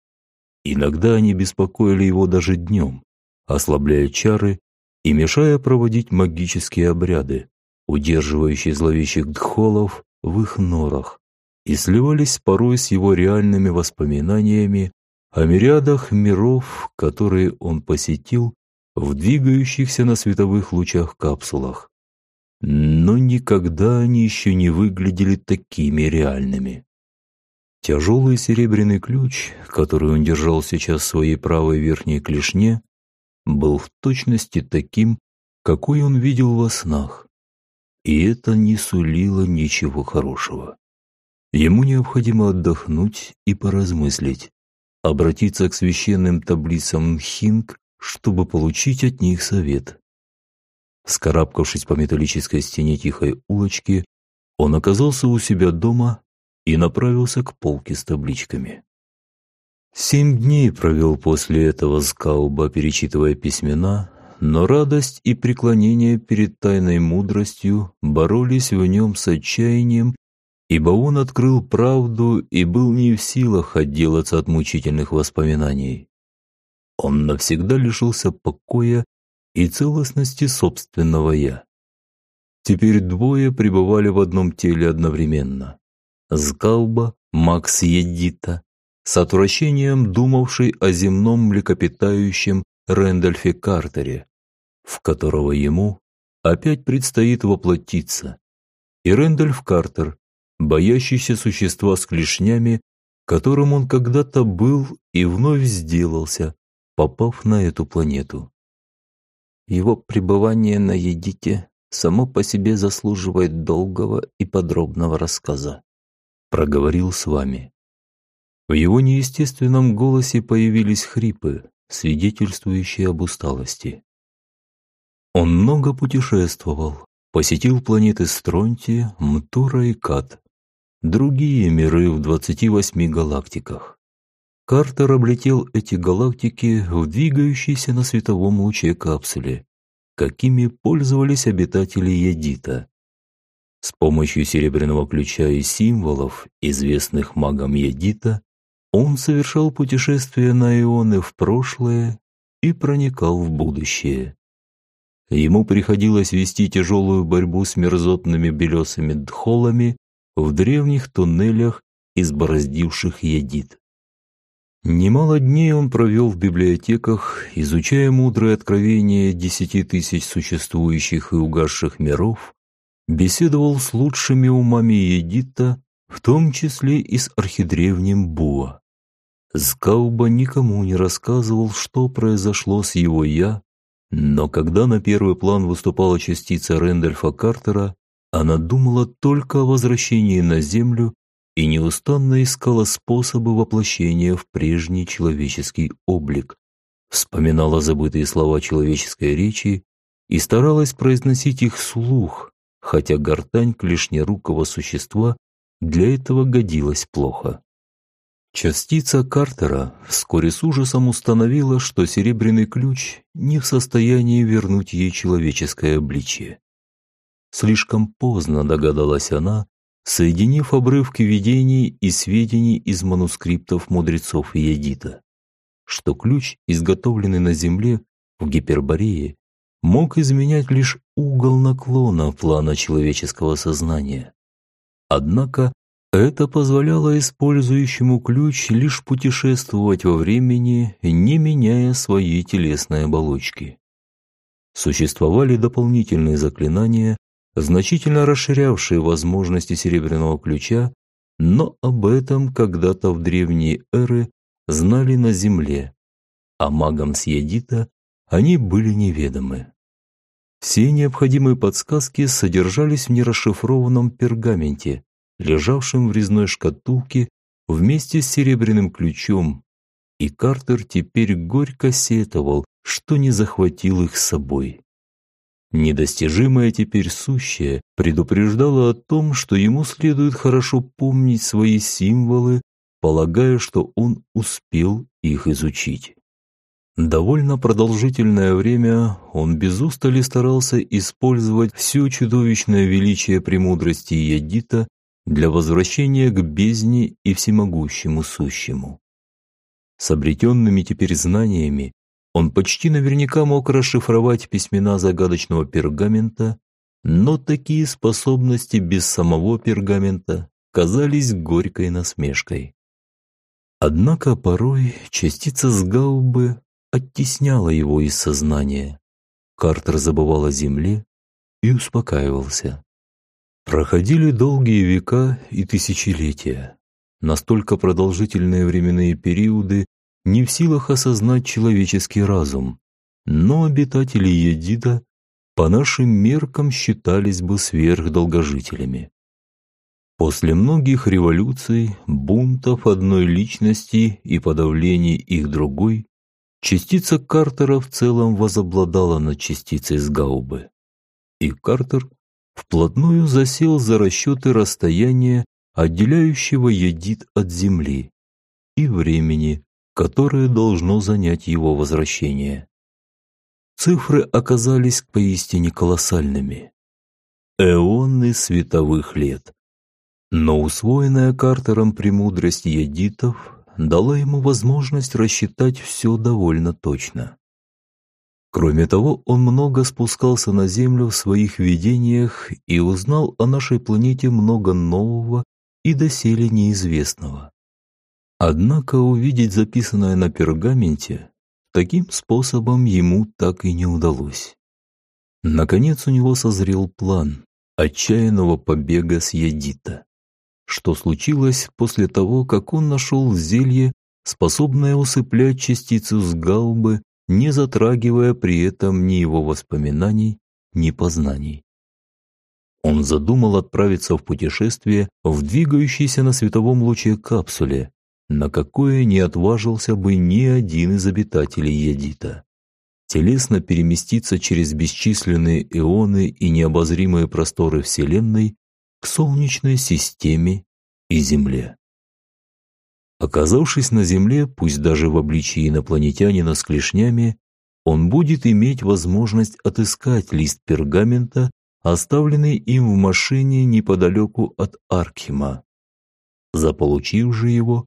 Иногда они беспокоили его даже днем, ослабляя чары и мешая проводить магические обряды удерживающие зловещих дхолов в их норах, и сливались порой с его реальными воспоминаниями о мириадах миров, которые он посетил в двигающихся на световых лучах капсулах. но никогда они еще не выглядели такими реальными. Тяжелый серебряный ключ, который он держал сейчас в своей правой верхней клешне, был в точности таким, какой он видел во снах. И это не сулило ничего хорошего. Ему необходимо отдохнуть и поразмыслить, обратиться к священным таблицам Хинг, чтобы получить от них совет. Скарабкавшись по металлической стене тихой улочки, он оказался у себя дома и направился к полке с табличками. Семь дней провел после этого Скауба, перечитывая письмена, но радость и преклонение перед тайной мудростью боролись в нем с отчаянием, ибо он открыл правду и был не в силах отделаться от мучительных воспоминаний. Он навсегда лишился покоя и целостности собственного «я». Теперь двое пребывали в одном теле одновременно. Скауба, Макс Едита, с отвращением думавший о земном млекопитающем Рэндольфе Картере, в которого ему опять предстоит воплотиться, и Рэндольф Картер, боящийся существа с клешнями, которым он когда-то был и вновь сделался, попав на эту планету. Его пребывание на Едите само по себе заслуживает долгого и подробного рассказа. Проговорил с вами. В его неестественном голосе появились хрипы, свидетельствующие об усталости. Он много путешествовал, посетил планеты Стронти, Мтура и Кат, другие миры в 28 галактиках. Картер облетел эти галактики в двигающейся на световом луче капсуле, какими пользовались обитатели Едита. С помощью серебряного ключа и символов, известных магам Едита, он совершал путешествия на ионы в прошлое и проникал в будущее. Ему приходилось вести тяжелую борьбу с мерзотными белесыми дхолами в древних туннелях, избороздивших Едит. Немало дней он провел в библиотеках, изучая мудрые откровения десяти тысяч существующих и угасших миров, беседовал с лучшими умами Едита, в том числе и с архидревним Буа. Скауба никому не рассказывал, что произошло с его «я», но когда на первый план выступала частица Рэндольфа Картера, она думала только о возвращении на Землю и неустанно искала способы воплощения в прежний человеческий облик, вспоминала забытые слова человеческой речи и старалась произносить их вслух, хотя гортань клешнерукого существа для этого годилась плохо. Частица Картера вскоре с ужасом установила, что серебряный ключ не в состоянии вернуть ей человеческое обличие. Слишком поздно догадалась она, соединив обрывки видений и сведений из манускриптов мудрецов Едита, что ключ, изготовленный на Земле в Гиперборее, мог изменять лишь угол наклона плана человеческого сознания. Однако это позволяло использующему ключ лишь путешествовать во времени, не меняя своей телесной оболочки. Существовали дополнительные заклинания, значительно расширявшие возможности серебряного ключа, но об этом когда-то в древние эры знали на Земле, а магам Сьедита они были неведомы. Все необходимые подсказки содержались в нерасшифрованном пергаменте, лежавшем в резной шкатулке вместе с серебряным ключом, и Картер теперь горько сетовал, что не захватил их с собой. Недостижимое теперь сущее предупреждало о том, что ему следует хорошо помнить свои символы, полагая, что он успел их изучить. Довольно продолжительное время он без устали старался использовать все чудовищное величие премудрости Ядита для возвращения к бездне и всемогущему сущему. С обретенными теперь знаниями он почти наверняка мог расшифровать письмена загадочного пергамента, но такие способности без самого пергамента казались горькой насмешкой. Однако порой частица сгаубы оттесняла его из сознания. Картер забывал о земле и успокаивался. Проходили долгие века и тысячелетия. Настолько продолжительные временные периоды не в силах осознать человеческий разум, но обитатели Едида по нашим меркам считались бы сверхдолгожителями. После многих революций, бунтов одной личности и подавлений их другой, частица Картера в целом возобладала над частицей Сгаубы. И Картер вплотную засел за расчеты расстояния, отделяющего Едит от Земли, и времени, которое должно занять его возвращение. Цифры оказались поистине колоссальными. Эоны световых лет. Но усвоенная Картером премудрость едитов дала ему возможность рассчитать все довольно точно. Кроме того, он много спускался на Землю в своих видениях и узнал о нашей планете много нового и доселе неизвестного. Однако увидеть записанное на пергаменте Таким способом ему так и не удалось. Наконец у него созрел план отчаянного побега с Ядита. Что случилось после того, как он нашел зелье, способное усыплять частицу с галбы, не затрагивая при этом ни его воспоминаний, ни познаний. Он задумал отправиться в путешествие в двигающейся на световом луче капсуле, на какое не отважился бы ни один из обитателей Едита. Телесно переместиться через бесчисленные ионы и необозримые просторы Вселенной к Солнечной системе и Земле. Оказавшись на Земле, пусть даже в обличии инопланетянина с клешнями, он будет иметь возможность отыскать лист пергамента, оставленный им в машине неподалеку от Аркхема. Заполучив же его,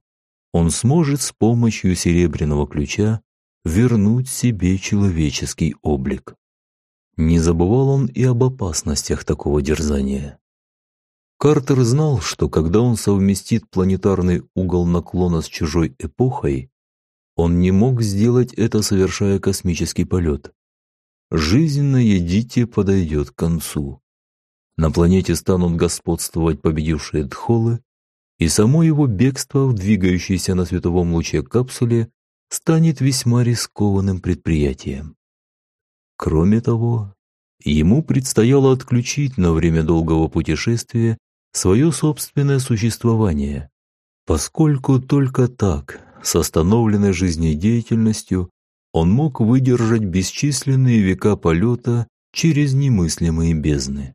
он сможет с помощью серебряного ключа вернуть себе человеческий облик. Не забывал он и об опасностях такого дерзания. Картер знал, что когда он совместит планетарный угол наклона с чужой эпохой, он не мог сделать это, совершая космический полет. Жизнь на Едите подойдет к концу. На планете станут господствовать победившие дхолы, и само его бегство в двигающейся на световом луче капсуле станет весьма рискованным предприятием. Кроме того, ему предстояло отключить на время долгого путешествия свое собственное существование, поскольку только так, с остановленной жизнедеятельностью, он мог выдержать бесчисленные века полета через немыслимые бездны.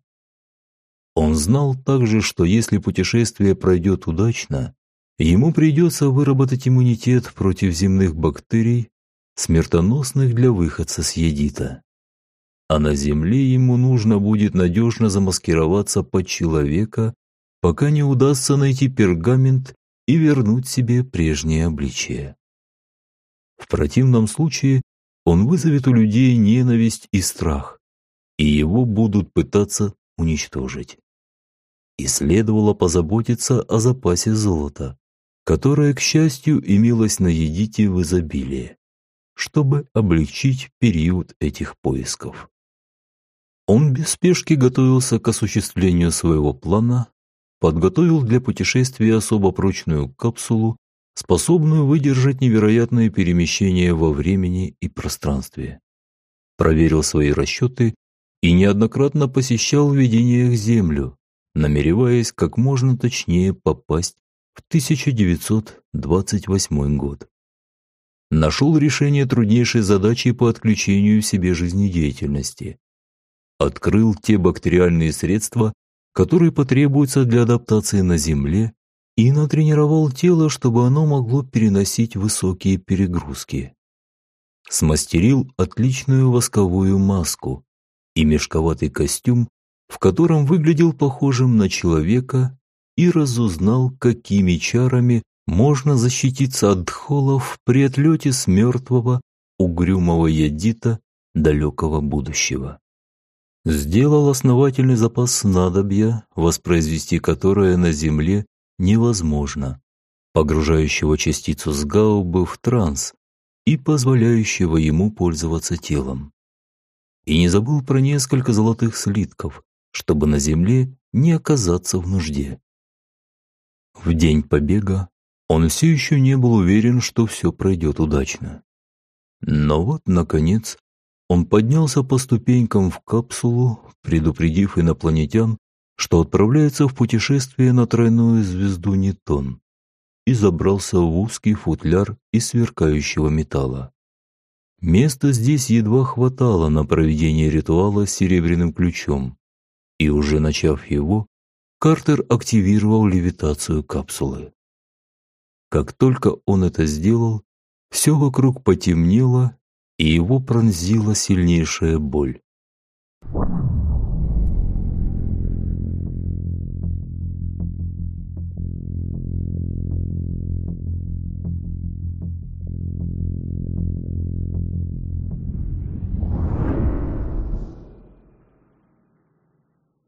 Он знал также, что если путешествие пройдет удачно, ему придется выработать иммунитет против земных бактерий, смертоносных для выходца с Едита. А на Земле ему нужно будет надежно замаскироваться под человека, пока не удастся найти пергамент и вернуть себе прежнее обличие. В противном случае он вызовет у людей ненависть и страх, и его будут пытаться уничтожить и следовало позаботиться о запасе золота, которое, к счастью, имелось на Едите в изобилии, чтобы облегчить период этих поисков. Он без спешки готовился к осуществлению своего плана, подготовил для путешествия особо прочную капсулу, способную выдержать невероятные перемещения во времени и пространстве. Проверил свои расчеты и неоднократно посещал в видениях Землю, намереваясь как можно точнее попасть в 1928 год. Нашел решение труднейшей задачи по отключению в себе жизнедеятельности. Открыл те бактериальные средства, которые потребуются для адаптации на Земле, и натренировал тело, чтобы оно могло переносить высокие перегрузки. Смастерил отличную восковую маску и мешковатый костюм в котором выглядел похожим на человека и разузнал, какими чарами можно защититься от дхолов при отлете с мертвого, угрюмого ядита далекого будущего. Сделал основательный запас снадобья, воспроизвести которое на Земле невозможно, погружающего частицу с гаубы в транс и позволяющего ему пользоваться телом. и не забыл про несколько золотых слитков, чтобы на земле не оказаться в нужде. В день побега он все еще не был уверен, что все пройдет удачно. Но вот, наконец, он поднялся по ступенькам в капсулу, предупредив инопланетян, что отправляется в путешествие на тройную звезду Нетон, и забрался в узкий футляр из сверкающего металла. Места здесь едва хватало на проведение ритуала с серебряным ключом, и уже начав его, Картер активировал левитацию капсулы. Как только он это сделал, все вокруг потемнело, и его пронзила сильнейшая боль.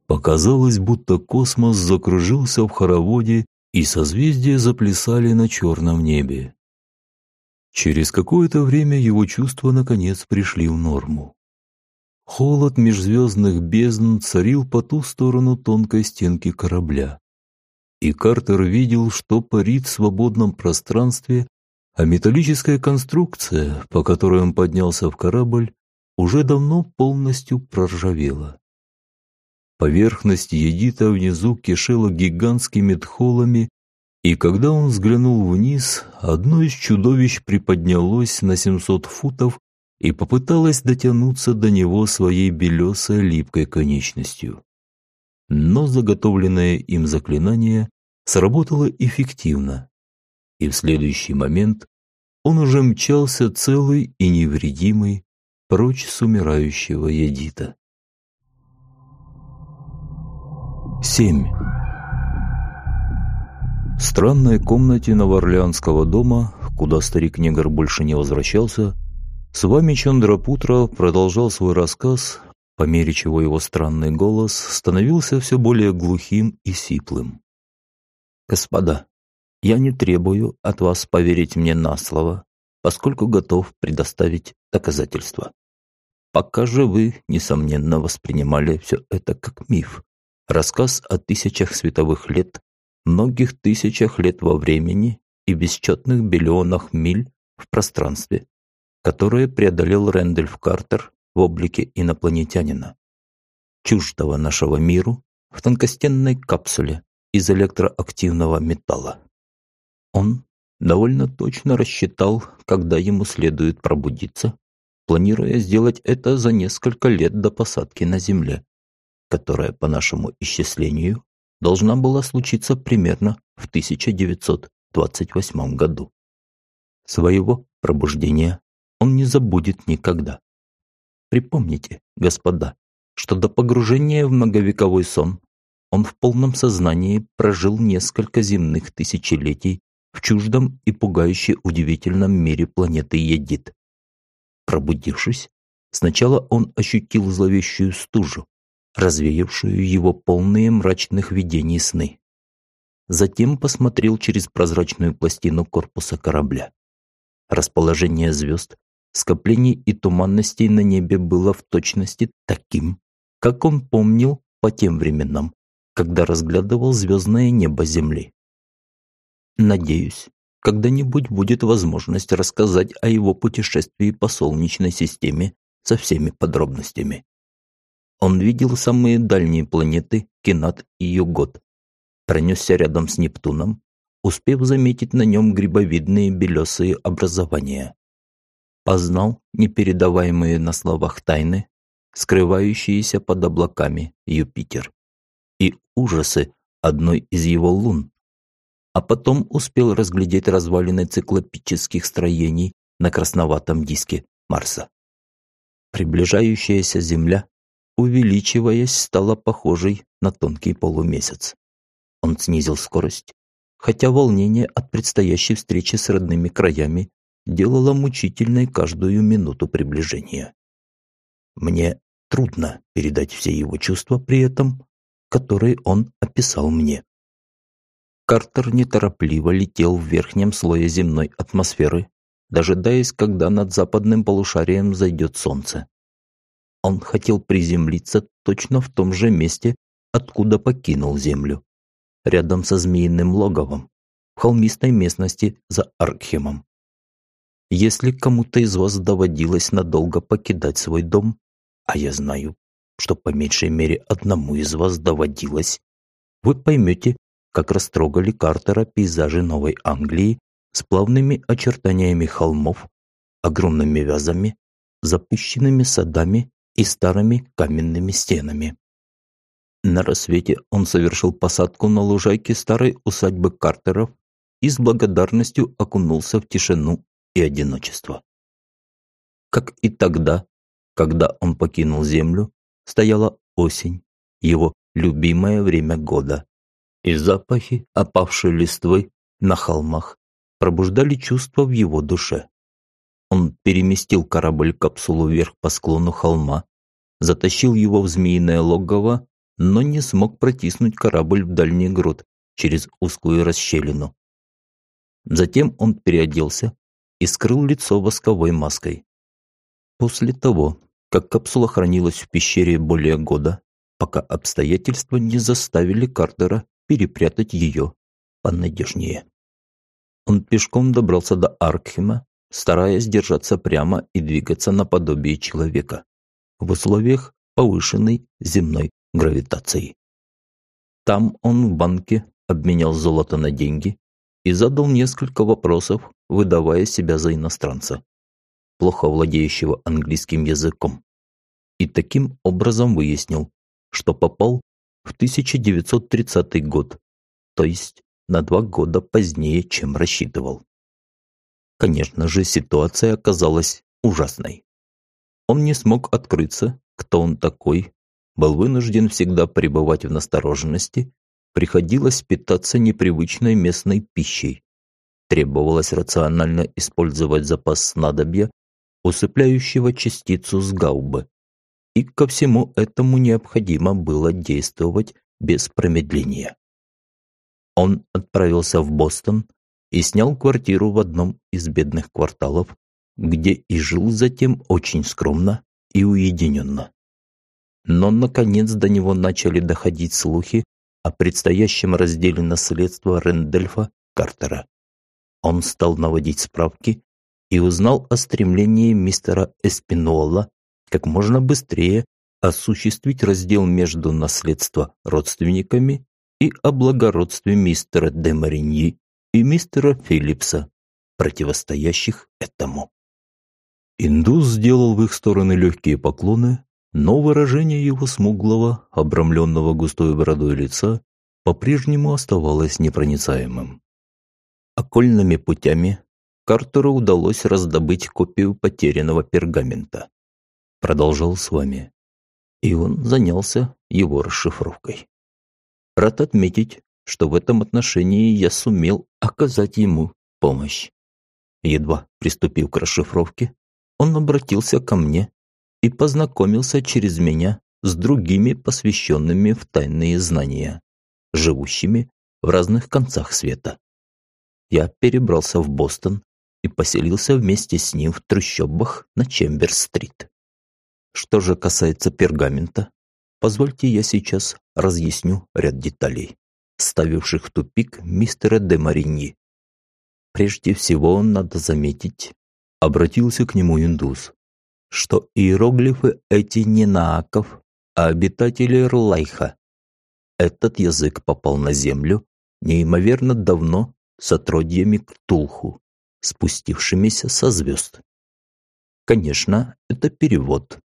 Показалось, будто космос закружился в хороводе, и созвездия заплясали на черном небе. Через какое-то время его чувства наконец пришли в норму. Холод межзвездных бездн царил по ту сторону тонкой стенки корабля. И Картер видел, что парит в свободном пространстве, а металлическая конструкция, по которой он поднялся в корабль, уже давно полностью проржавела. Поверхность Едита внизу кишела гигантскими тхолами, и когда он взглянул вниз, одно из чудовищ приподнялось на 700 футов и попыталось дотянуться до него своей белесой липкой конечностью. Но заготовленное им заклинание сработало эффективно, и в следующий момент он уже мчался целый и невредимый прочь с умирающего Едита. 7. Странной комнате Новоорлеанского дома, куда старик-негр больше не возвращался, с вами Чандрапутра продолжал свой рассказ, по мере чего его странный голос становился все более глухим и сиплым. «Господа, я не требую от вас поверить мне на слово, поскольку готов предоставить доказательства. Пока же вы, несомненно, воспринимали все это как миф, Рассказ о тысячах световых лет, многих тысячах лет во времени и бесчетных биллионах миль в пространстве, которые преодолел Рэндольф Картер в облике инопланетянина, чуждого нашего миру в тонкостенной капсуле из электроактивного металла. Он довольно точно рассчитал, когда ему следует пробудиться, планируя сделать это за несколько лет до посадки на Земле которая, по нашему исчислению, должна была случиться примерно в 1928 году. Своего пробуждения он не забудет никогда. Припомните, господа, что до погружения в многовековой сон он в полном сознании прожил несколько земных тысячелетий в чуждом и пугающе удивительном мире планеты Едит. Пробудившись, сначала он ощутил зловещую стужу, развеявшую его полные мрачных видений сны. Затем посмотрел через прозрачную пластину корпуса корабля. Расположение звезд, скоплений и туманностей на небе было в точности таким, как он помнил по тем временам, когда разглядывал звездное небо Земли. Надеюсь, когда-нибудь будет возможность рассказать о его путешествии по Солнечной системе со всеми подробностями. Он видел самые дальние планеты Кенат и Югот. Пронесся рядом с Нептуном, успев заметить на нем грибовидные белесые образования. Познал непередаваемые на словах тайны, скрывающиеся под облаками Юпитер, и ужасы одной из его лун. А потом успел разглядеть развалины циклопических строений на красноватом диске Марса. Приближающаяся Земля увеличиваясь, стала похожей на тонкий полумесяц. Он снизил скорость, хотя волнение от предстоящей встречи с родными краями делало мучительной каждую минуту приближения. Мне трудно передать все его чувства при этом, которые он описал мне. Картер неторопливо летел в верхнем слое земной атмосферы, дожидаясь, когда над западным полушарием зайдет солнце. Он хотел приземлиться точно в том же месте, откуда покинул землю, рядом со змеиным логовом, в холмистой местности за Аркхемом. Если кому-то из вас доводилось надолго покидать свой дом, а я знаю, что по меньшей мере одному из вас доводилось, вы поймете, как растрогали Картера пейзажи Новой Англии с плавными очертаниями холмов, огромными вязами, запущенными садами и старыми каменными стенами. На рассвете он совершил посадку на лужайке старой усадьбы Картеров и с благодарностью окунулся в тишину и одиночество. Как и тогда, когда он покинул землю, стояла осень, его любимое время года, и запахи опавшей листвы на холмах пробуждали чувства в его душе. Он переместил корабль-капсулу вверх по склону холма, затащил его в змеиное логово, но не смог протиснуть корабль в дальний грот через узкую расщелину. Затем он переоделся и скрыл лицо восковой маской. После того, как капсула хранилась в пещере более года, пока обстоятельства не заставили Картера перепрятать ее понадежнее. Он пешком добрался до Аркхема, стараясь держаться прямо и двигаться наподобие человека в условиях повышенной земной гравитации. Там он в банке обменял золото на деньги и задал несколько вопросов, выдавая себя за иностранца, плохо владеющего английским языком. И таким образом выяснил, что попал в 1930 год, то есть на два года позднее, чем рассчитывал. Конечно же, ситуация оказалась ужасной. Он не смог открыться, кто он такой, был вынужден всегда пребывать в настороженности приходилось питаться непривычной местной пищей. Требовалось рационально использовать запас снадобья, усыпляющего частицу с гаубы. И ко всему этому необходимо было действовать без промедления. Он отправился в Бостон и снял квартиру в одном из бедных кварталов, где и жил затем очень скромно и уединенно. Но, наконец, до него начали доходить слухи о предстоящем разделе наследства Рэндольфа Картера. Он стал наводить справки и узнал о стремлении мистера Эспинола как можно быстрее осуществить раздел между наследства родственниками и о благородстве мистера де Мариньи и мистера Филлипса, противостоящих этому. Индус сделал в их стороны легкие поклоны, но выражение его смуглого, обрамленного густой бородой лица по-прежнему оставалось непроницаемым. Окольными путями Картеру удалось раздобыть копию потерянного пергамента. Продолжал с вами. И он занялся его расшифровкой. Рад отметить, что в этом отношении я сумел оказать ему помощь. Едва приступив к расшифровке, он обратился ко мне и познакомился через меня с другими посвященными в тайные знания, живущими в разных концах света. Я перебрался в Бостон и поселился вместе с ним в трущобах на Чембер-стрит. Что же касается пергамента, позвольте я сейчас разъясню ряд деталей, ставивших в тупик мистера де Мариньи. Прежде всего, надо заметить, обратился к нему индус, что иероглифы эти не нааков, а обитатели Рлайха. Этот язык попал на землю неимоверно давно с отродьями Ктулху, спустившимися со звезд. Конечно, это перевод,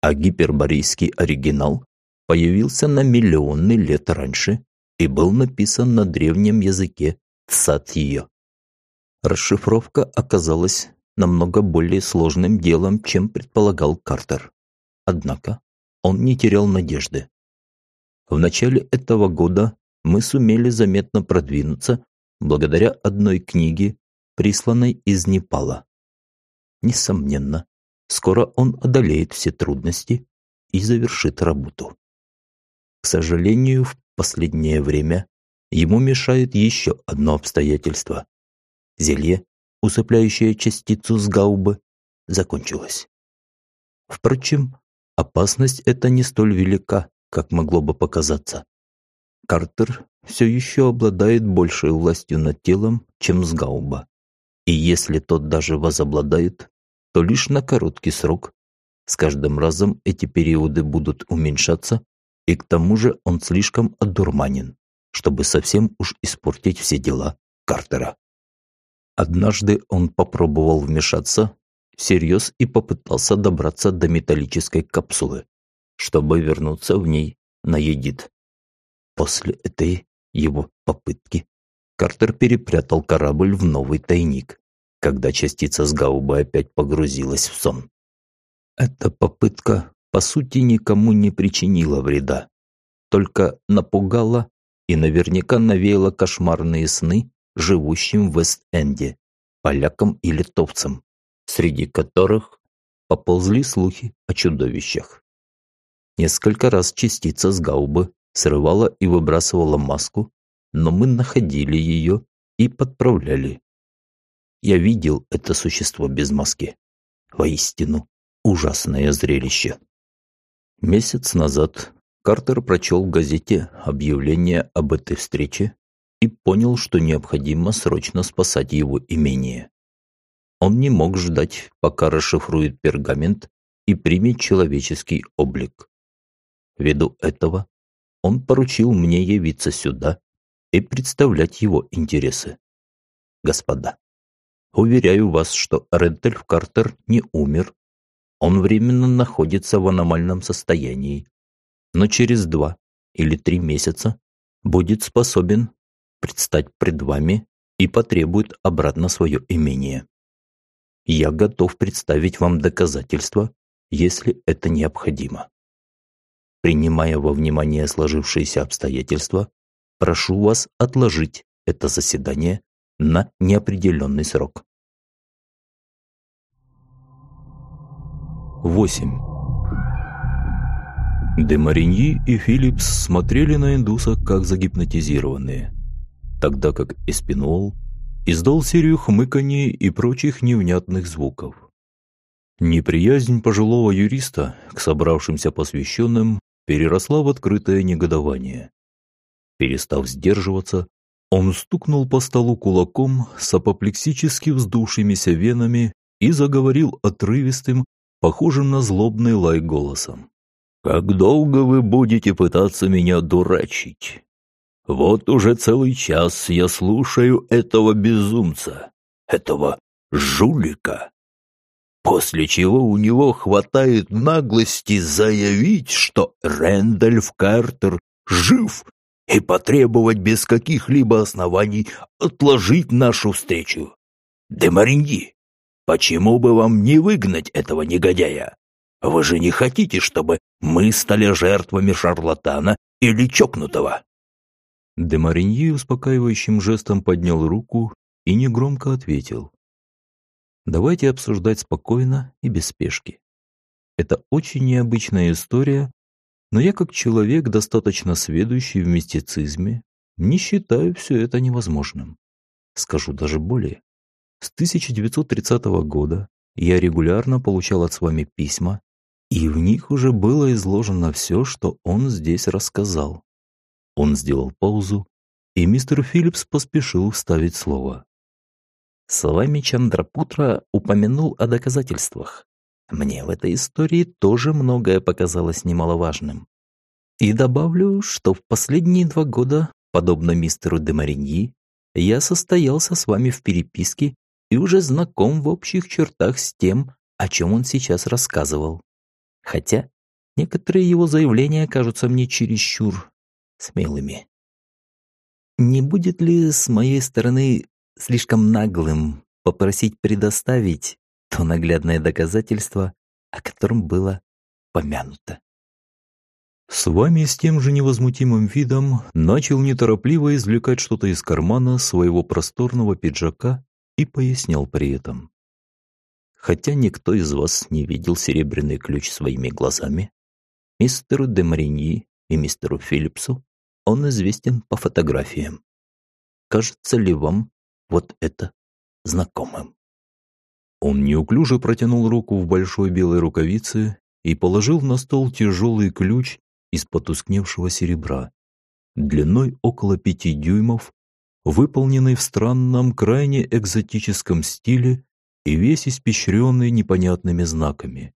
а гиперборейский оригинал появился на миллионы лет раньше и был написан на древнем языке Цатье. Расшифровка оказалась намного более сложным делом, чем предполагал Картер. Однако он не терял надежды. В начале этого года мы сумели заметно продвинуться благодаря одной книге, присланной из Непала. Несомненно, скоро он одолеет все трудности и завершит работу. К сожалению, в последнее время ему мешает еще одно обстоятельство. Зелье усыпляющая частицу с гаубы, закончилась. Впрочем, опасность эта не столь велика, как могло бы показаться. Картер все еще обладает большей властью над телом, чем Сгауба. И если тот даже возобладает, то лишь на короткий срок. С каждым разом эти периоды будут уменьшаться, и к тому же он слишком одурманен, чтобы совсем уж испортить все дела Картера. Однажды он попробовал вмешаться всерьез и попытался добраться до металлической капсулы, чтобы вернуться в ней на Едит. После этой его попытки Картер перепрятал корабль в новый тайник, когда частица с Гаубы опять погрузилась в сон. Эта попытка, по сути, никому не причинила вреда, только напугала и наверняка навеяла кошмарные сны живущим в Вест-Энде, полякам и литовцам, среди которых поползли слухи о чудовищах. Несколько раз частица с Гаубы срывала и выбрасывала маску, но мы находили ее и подправляли. Я видел это существо без маски. Воистину, ужасное зрелище. Месяц назад Картер прочел в газете объявление об этой встрече и понял, что необходимо срочно спасать его имение. Он не мог ждать, пока расшифрует пергамент и примет человеческий облик. Ввиду этого он поручил мне явиться сюда и представлять его интересы. Господа, уверяю вас, что Рентельф Картер не умер. Он временно находится в аномальном состоянии, но через два или три месяца будет способен предстать пред вами и потребует обратно свое имение. Я готов представить вам доказательства, если это необходимо. Принимая во внимание сложившиеся обстоятельства, прошу вас отложить это заседание на неопределенный срок. 8. Де Мариньи и Филлипс смотрели на индуса как загипнотизированные, тогда как Эспинол издал серию хмыканий и прочих невнятных звуков. Неприязнь пожилого юриста к собравшимся посвященным переросла в открытое негодование. Перестав сдерживаться, он стукнул по столу кулаком с апоплексически вздувшимися венами и заговорил отрывистым, похожим на злобный лай голосом. «Как долго вы будете пытаться меня дурачить? Вот уже целый час я слушаю этого безумца, этого жулика, после чего у него хватает наглости заявить, что Рэндальф Картер жив и потребовать без каких-либо оснований отложить нашу встречу. Демариньи, почему бы вам не выгнать этого негодяя? Вы же не хотите, чтобы мы стали жертвами шарлатана или чокнутого?» Демариньи успокаивающим жестом поднял руку и негромко ответил. Давайте обсуждать спокойно и без спешки. Это очень необычная история, но я как человек, достаточно сведущий в мистицизме, не считаю все это невозможным. Скажу даже более. С 1930 года я регулярно получал от с вами письма, и в них уже было изложено все, что он здесь рассказал. Он сделал паузу, и мистер Филлипс поспешил вставить слово. С вами Чандрапутра упомянул о доказательствах. Мне в этой истории тоже многое показалось немаловажным. И добавлю, что в последние два года, подобно мистеру Демариньи, я состоялся с вами в переписке и уже знаком в общих чертах с тем, о чем он сейчас рассказывал. Хотя некоторые его заявления кажутся мне чересчур смелыми. Не будет ли с моей стороны слишком наглым попросить предоставить то наглядное доказательство, о котором было помянуто. С вами с тем же невозмутимым видом начал неторопливо извлекать что-то из кармана своего просторного пиджака и пояснял при этом. Хотя никто из вас не видел серебряный ключ своими глазами, мистеру де Мариньи и мистеру Филлипсу он известен по фотографиям. Кажется ли вам, вот это знакомым. Он неуклюже протянул руку в большой белой рукавице и положил на стол тяжелый ключ из потускневшего серебра, длиной около пяти дюймов, выполненный в странном, крайне экзотическом стиле и весь испещренный непонятными знаками.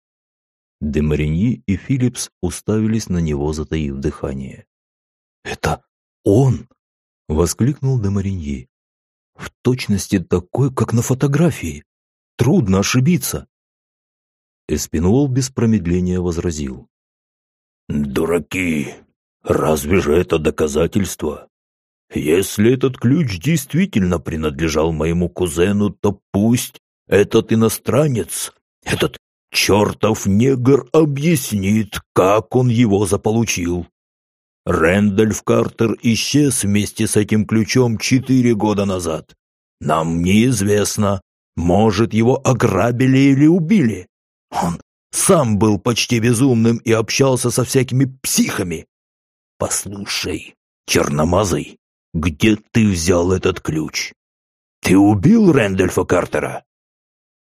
Демариньи и Филлипс уставились на него, затаив дыхание. «Это он!» — воскликнул Демариньи. «В точности такой, как на фотографии. Трудно ошибиться!» Эспинуол без промедления возразил. «Дураки! Разве же это доказательство? Если этот ключ действительно принадлежал моему кузену, то пусть этот иностранец, этот чертов негр объяснит, как он его заполучил. Рэндольф Картер исчез вместе с этим ключом четыре года назад. Нам неизвестно, может, его ограбили или убили. Он сам был почти безумным и общался со всякими психами. Послушай, черномазый, где ты взял этот ключ? Ты убил Рэндольфа Картера?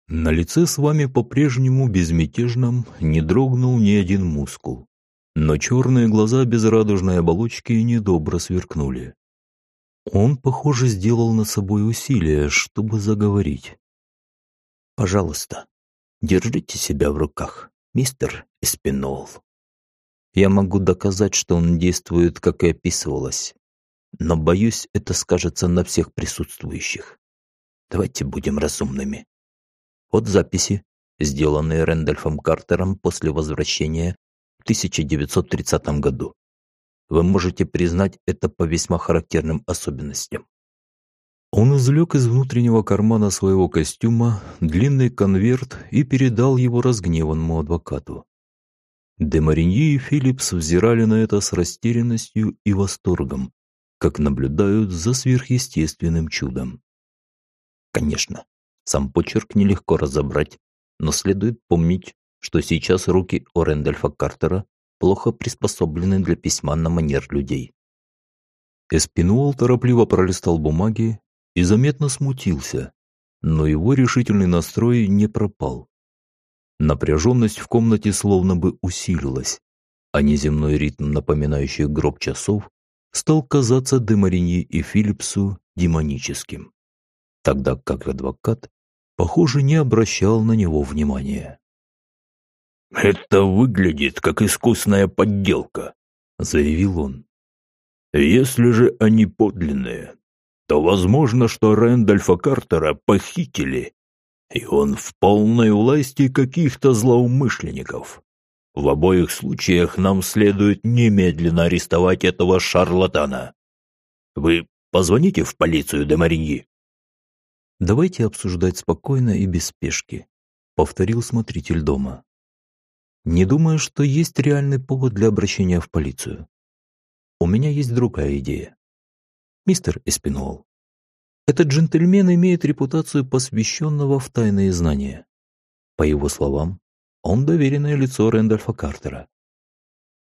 На лице с вами по-прежнему безмятежном не дрогнул ни один мускул, но черные глаза без радужной оболочки недобро сверкнули. Он, похоже, сделал над собой усилие, чтобы заговорить. «Пожалуйста, Держите себя в руках, мистер Эспинол. Я могу доказать, что он действует, как и описывалось. Но, боюсь, это скажется на всех присутствующих. Давайте будем разумными. Вот записи, сделанные Рэндольфом Картером после возвращения в 1930 году. Вы можете признать это по весьма характерным особенностям. Он извлек из внутреннего кармана своего костюма длинный конверт и передал его разгневанному адвокату. Де Мариньи и Филлипс взирали на это с растерянностью и восторгом, как наблюдают за сверхъестественным чудом. Конечно, сам почерк нелегко разобрать, но следует помнить, что сейчас руки у Рэндольфа Картера плохо приспособлены для письма на манер людей. Эспинуол торопливо пролистал бумаги и заметно смутился, но его решительный настрой не пропал. Напряженность в комнате словно бы усилилась, а неземной ритм, напоминающий гроб часов, стал казаться Демариньи и Филлипсу демоническим, тогда как адвокат, похоже, не обращал на него внимания. «Это выглядит как искусная подделка», — заявил он. «Если же они подлинные, то возможно, что Рэндольфа Картера похитили, и он в полной власти каких-то злоумышленников. В обоих случаях нам следует немедленно арестовать этого шарлатана. Вы позвоните в полицию де Мариньи. Давайте обсуждать спокойно и без спешки, повторил смотритель дома. Не думаю, что есть реальный повод для обращения в полицию. У меня есть другая идея. Мистер Эспинол, этот джентльмен имеет репутацию посвященного в тайные знания. По его словам, он доверенное лицо Рэндольфа Картера.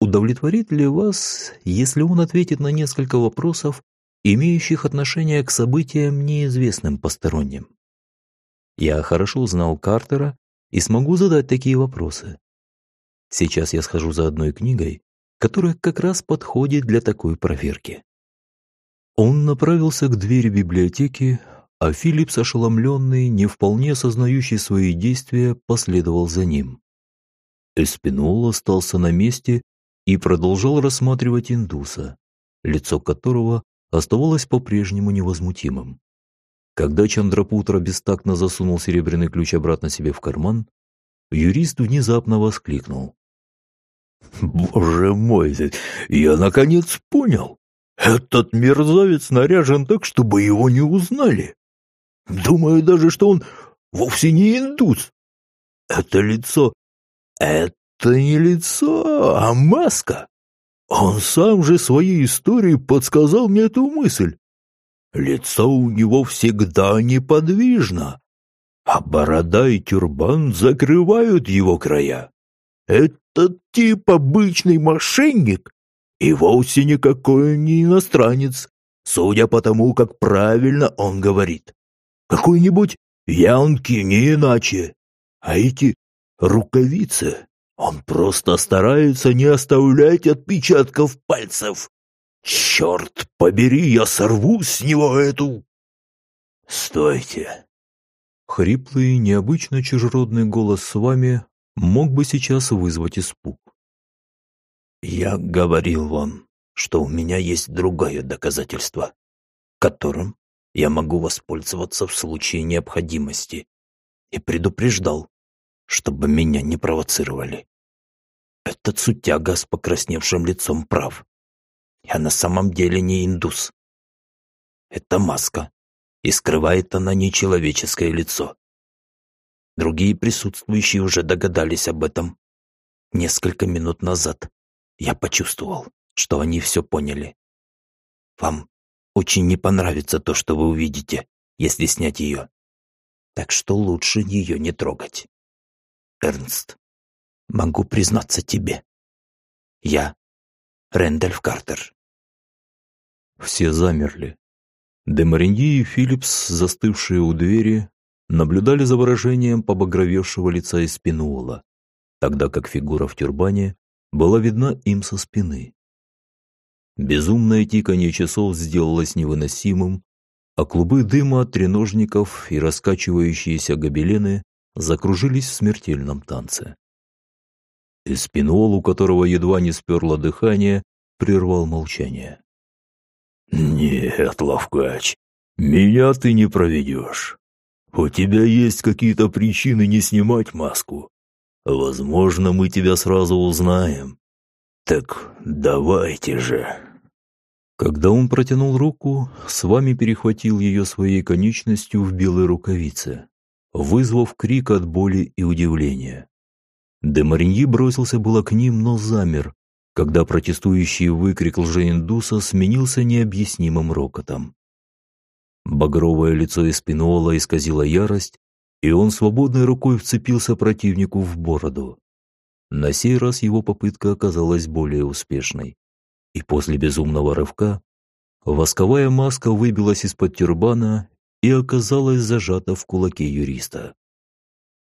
Удовлетворит ли вас, если он ответит на несколько вопросов, имеющих отношение к событиям, неизвестным посторонним? Я хорошо узнал Картера и смогу задать такие вопросы. Сейчас я схожу за одной книгой, которая как раз подходит для такой проверки. Он направился к двери библиотеки, а Филипп, ошеломленный, не вполне осознающий свои действия, последовал за ним. Эспинол остался на месте и продолжал рассматривать индуса, лицо которого оставалось по-прежнему невозмутимым. Когда Чандрапутра бестактно засунул серебряный ключ обратно себе в карман, юрист внезапно воскликнул. «Боже мой, я наконец понял! Этот мерзавец наряжен так, чтобы его не узнали. Думаю даже, что он вовсе не индус. Это лицо... Это не лицо, а маска. Он сам же своей историей подсказал мне эту мысль. Лицо у него всегда неподвижно, а борода и тюрбан закрывают его края. Этот тип обычный мошенник и вовсе никакой не иностранец, судя по тому, как правильно он говорит. Какой-нибудь янки не иначе. А эти рукавицы, Он просто старается не оставлять отпечатков пальцев. Черт побери, я сорву с него эту... Стойте. Хриплый, необычно чужеродный голос с вами мог бы сейчас вызвать испуг. Я говорил вам, что у меня есть другое доказательство, которым я могу воспользоваться в случае необходимости, и предупреждал, чтобы меня не провоцировали. Этот сутяга с покрасневшим лицом прав. Я на самом деле не индус. Это маска, и скрывает она нечеловеческое лицо. Другие присутствующие уже догадались об этом. Несколько минут назад я почувствовал, что они все поняли. Вам очень не понравится то, что вы увидите, если снять ее. Так что лучше ее не трогать. Эрнст, могу признаться тебе. Я Рэндальф Картер. Все замерли. Демариньи и Филлипс, застывшие у двери, наблюдали за выражением побагровевшего лица из Спинуола, тогда как фигура в тюрбане была видна им со спины. Безумное тиканье часов сделалось невыносимым, а клубы дыма от треножников и раскачивающиеся гобелены закружились в смертельном танце. Эспинол, у которого едва не сперло дыхание, прервал молчание. «Нет, Лавкач, меня ты не проведешь. У тебя есть какие-то причины не снимать маску. Возможно, мы тебя сразу узнаем. Так давайте же». Когда он протянул руку, с вами перехватил ее своей конечностью в белой рукавице, вызвав крик от боли и удивления. Де Мариньи бросился было к ним, но замер, когда протестующий выкрик лжеиндуса сменился необъяснимым рокотом. Багровое лицо Эспинола исказило ярость, и он свободной рукой вцепился противнику в бороду. На сей раз его попытка оказалась более успешной, и после безумного рывка восковая маска выбилась из-под тюрбана и оказалась зажата в кулаке юриста.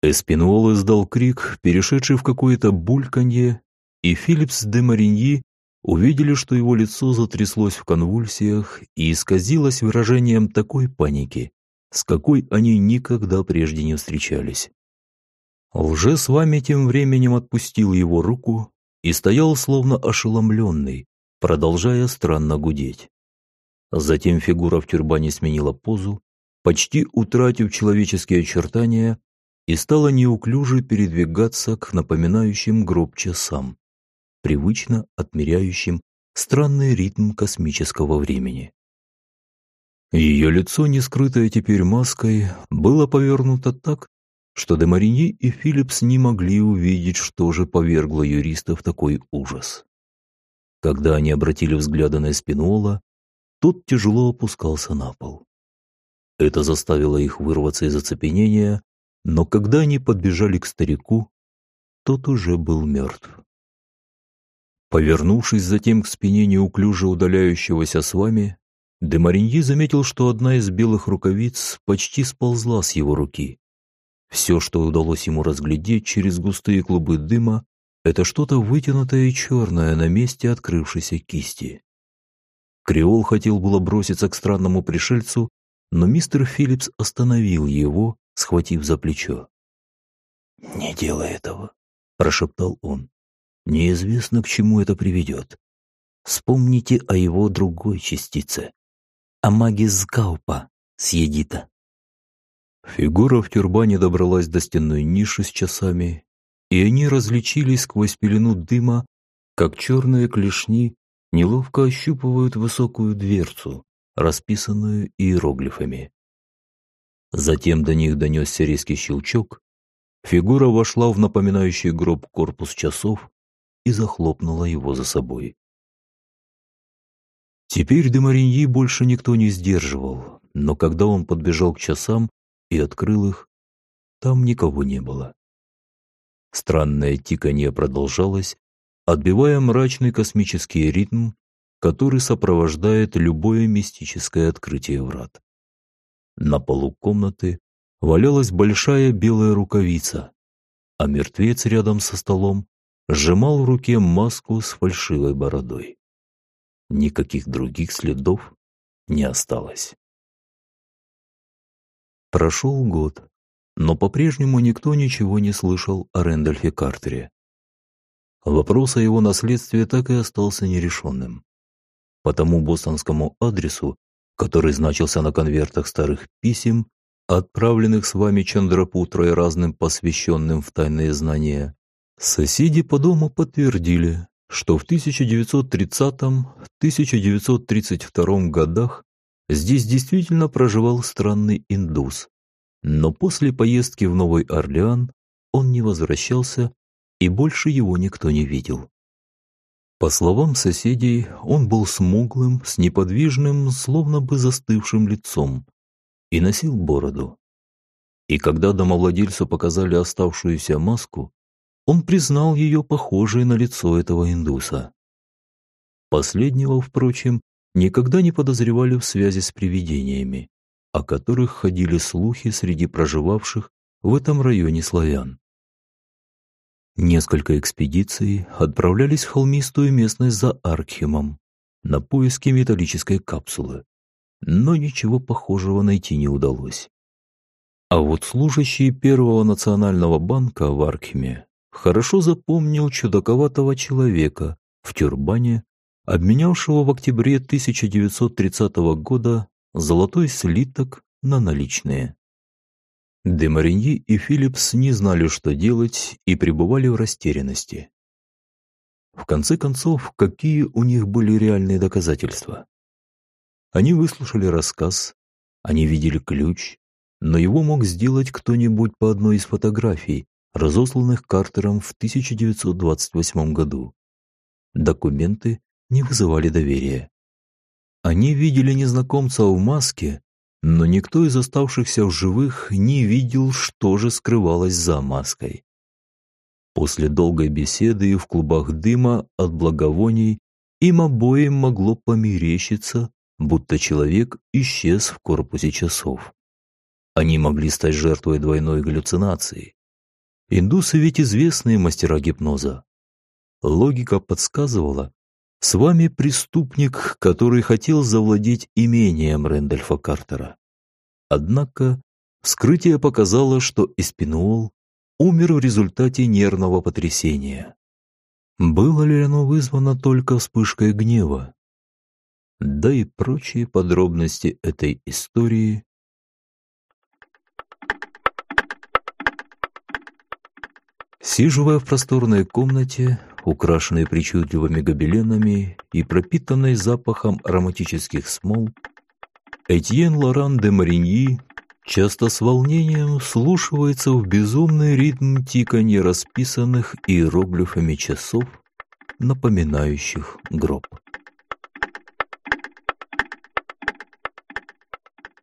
Эспинуол издал крик, перешедший в какое-то бульканье, и Филлипс де Мариньи увидели, что его лицо затряслось в конвульсиях и исказилось выражением такой паники, с какой они никогда прежде не встречались. Лже с вами тем временем отпустил его руку и стоял словно ошеломленный, продолжая странно гудеть. Затем фигура в тюрбане сменила позу, почти утратив человеческие очертания, и стала неуклюже передвигаться к напоминающим гроб часам, привычно отмеряющим странный ритм космического времени. Ее лицо, не скрытое теперь маской, было повернуто так, что де Мариньи и Филлипс не могли увидеть, что же повергло юриста в такой ужас. Когда они обратили взгляды на Эспинола, тот тяжело опускался на пол. Это заставило их вырваться из оцепенения, но когда они подбежали к старику, тот уже был мертв. Повернувшись затем к спине неуклюже удаляющегося с вами, де Мариньи заметил, что одна из белых рукавиц почти сползла с его руки. Все, что удалось ему разглядеть через густые клубы дыма, это что-то вытянутое и черное на месте открывшейся кисти. Креол хотел было броситься к странному пришельцу, но мистер Филлипс остановил его, схватив за плечо. «Не делай этого», – прошептал он. «Неизвестно, к чему это приведет. Вспомните о его другой частице, о маге Згаупа с Едита». Фигура в тюрбане добралась до стенной ниши с часами, и они различились сквозь пелену дыма, как черные клешни неловко ощупывают высокую дверцу, расписанную иероглифами. Затем до них донесся резкий щелчок, фигура вошла в напоминающий гроб корпус часов и захлопнула его за собой. Теперь Демариньи больше никто не сдерживал, но когда он подбежал к часам и открыл их, там никого не было. Странное тиканье продолжалось, отбивая мрачный космический ритм, который сопровождает любое мистическое открытие врат. На полу комнаты валялась большая белая рукавица, а мертвец рядом со столом сжимал в руке маску с фальшивой бородой. Никаких других следов не осталось. Прошел год, но по-прежнему никто ничего не слышал о Рэндольфе Картере. Вопрос о его наследстве так и остался нерешенным. По тому бостонскому адресу, который значился на конвертах старых писем, отправленных с вами Чандрапутрой разным посвященным в тайные знания, соседи по дому подтвердили, что в 1930-1932 годах здесь действительно проживал странный индус, но после поездки в Новый Орлеан он не возвращался и больше его никто не видел. По словам соседей, он был смуглым, с неподвижным, словно бы застывшим лицом, и носил бороду. И когда домовладельцу показали оставшуюся маску, он признал ее похожей на лицо этого индуса. Последнего, впрочем, никогда не подозревали в связи с привидениями, о которых ходили слухи среди проживавших в этом районе славян. Несколько экспедиций отправлялись в холмистую местность за Аркхемом на поиски металлической капсулы, но ничего похожего найти не удалось. А вот служащий Первого национального банка в Аркхеме хорошо запомнил чудаковатого человека в тюрбане, обменявшего в октябре 1930 года золотой слиток на наличные. Демариньи и Филлипс не знали, что делать, и пребывали в растерянности. В конце концов, какие у них были реальные доказательства? Они выслушали рассказ, они видели ключ, но его мог сделать кто-нибудь по одной из фотографий, разосланных Картером в 1928 году. Документы не вызывали доверия. Они видели незнакомца в маске, но никто из оставшихся в живых не видел, что же скрывалось за маской. После долгой беседы в клубах дыма от благовоний им обоим могло померещиться, будто человек исчез в корпусе часов. Они могли стать жертвой двойной галлюцинации. Индусы ведь известные мастера гипноза. Логика подсказывала, с вами преступник, который хотел завладеть имением Рэндольфа Картера. Однако вскрытие показало, что Эспинуол умер в результате нервного потрясения. Было ли оно вызвано только вспышкой гнева? Да и прочие подробности этой истории Сиживая в просторной комнате, украшенной причудливыми гобеленами и пропитанной запахом ароматических смол, Этьен Лоран де Мариньи часто с волнением вслушивается в безумный ритм тиканья расписанных иероглифами часов, напоминающих гроб.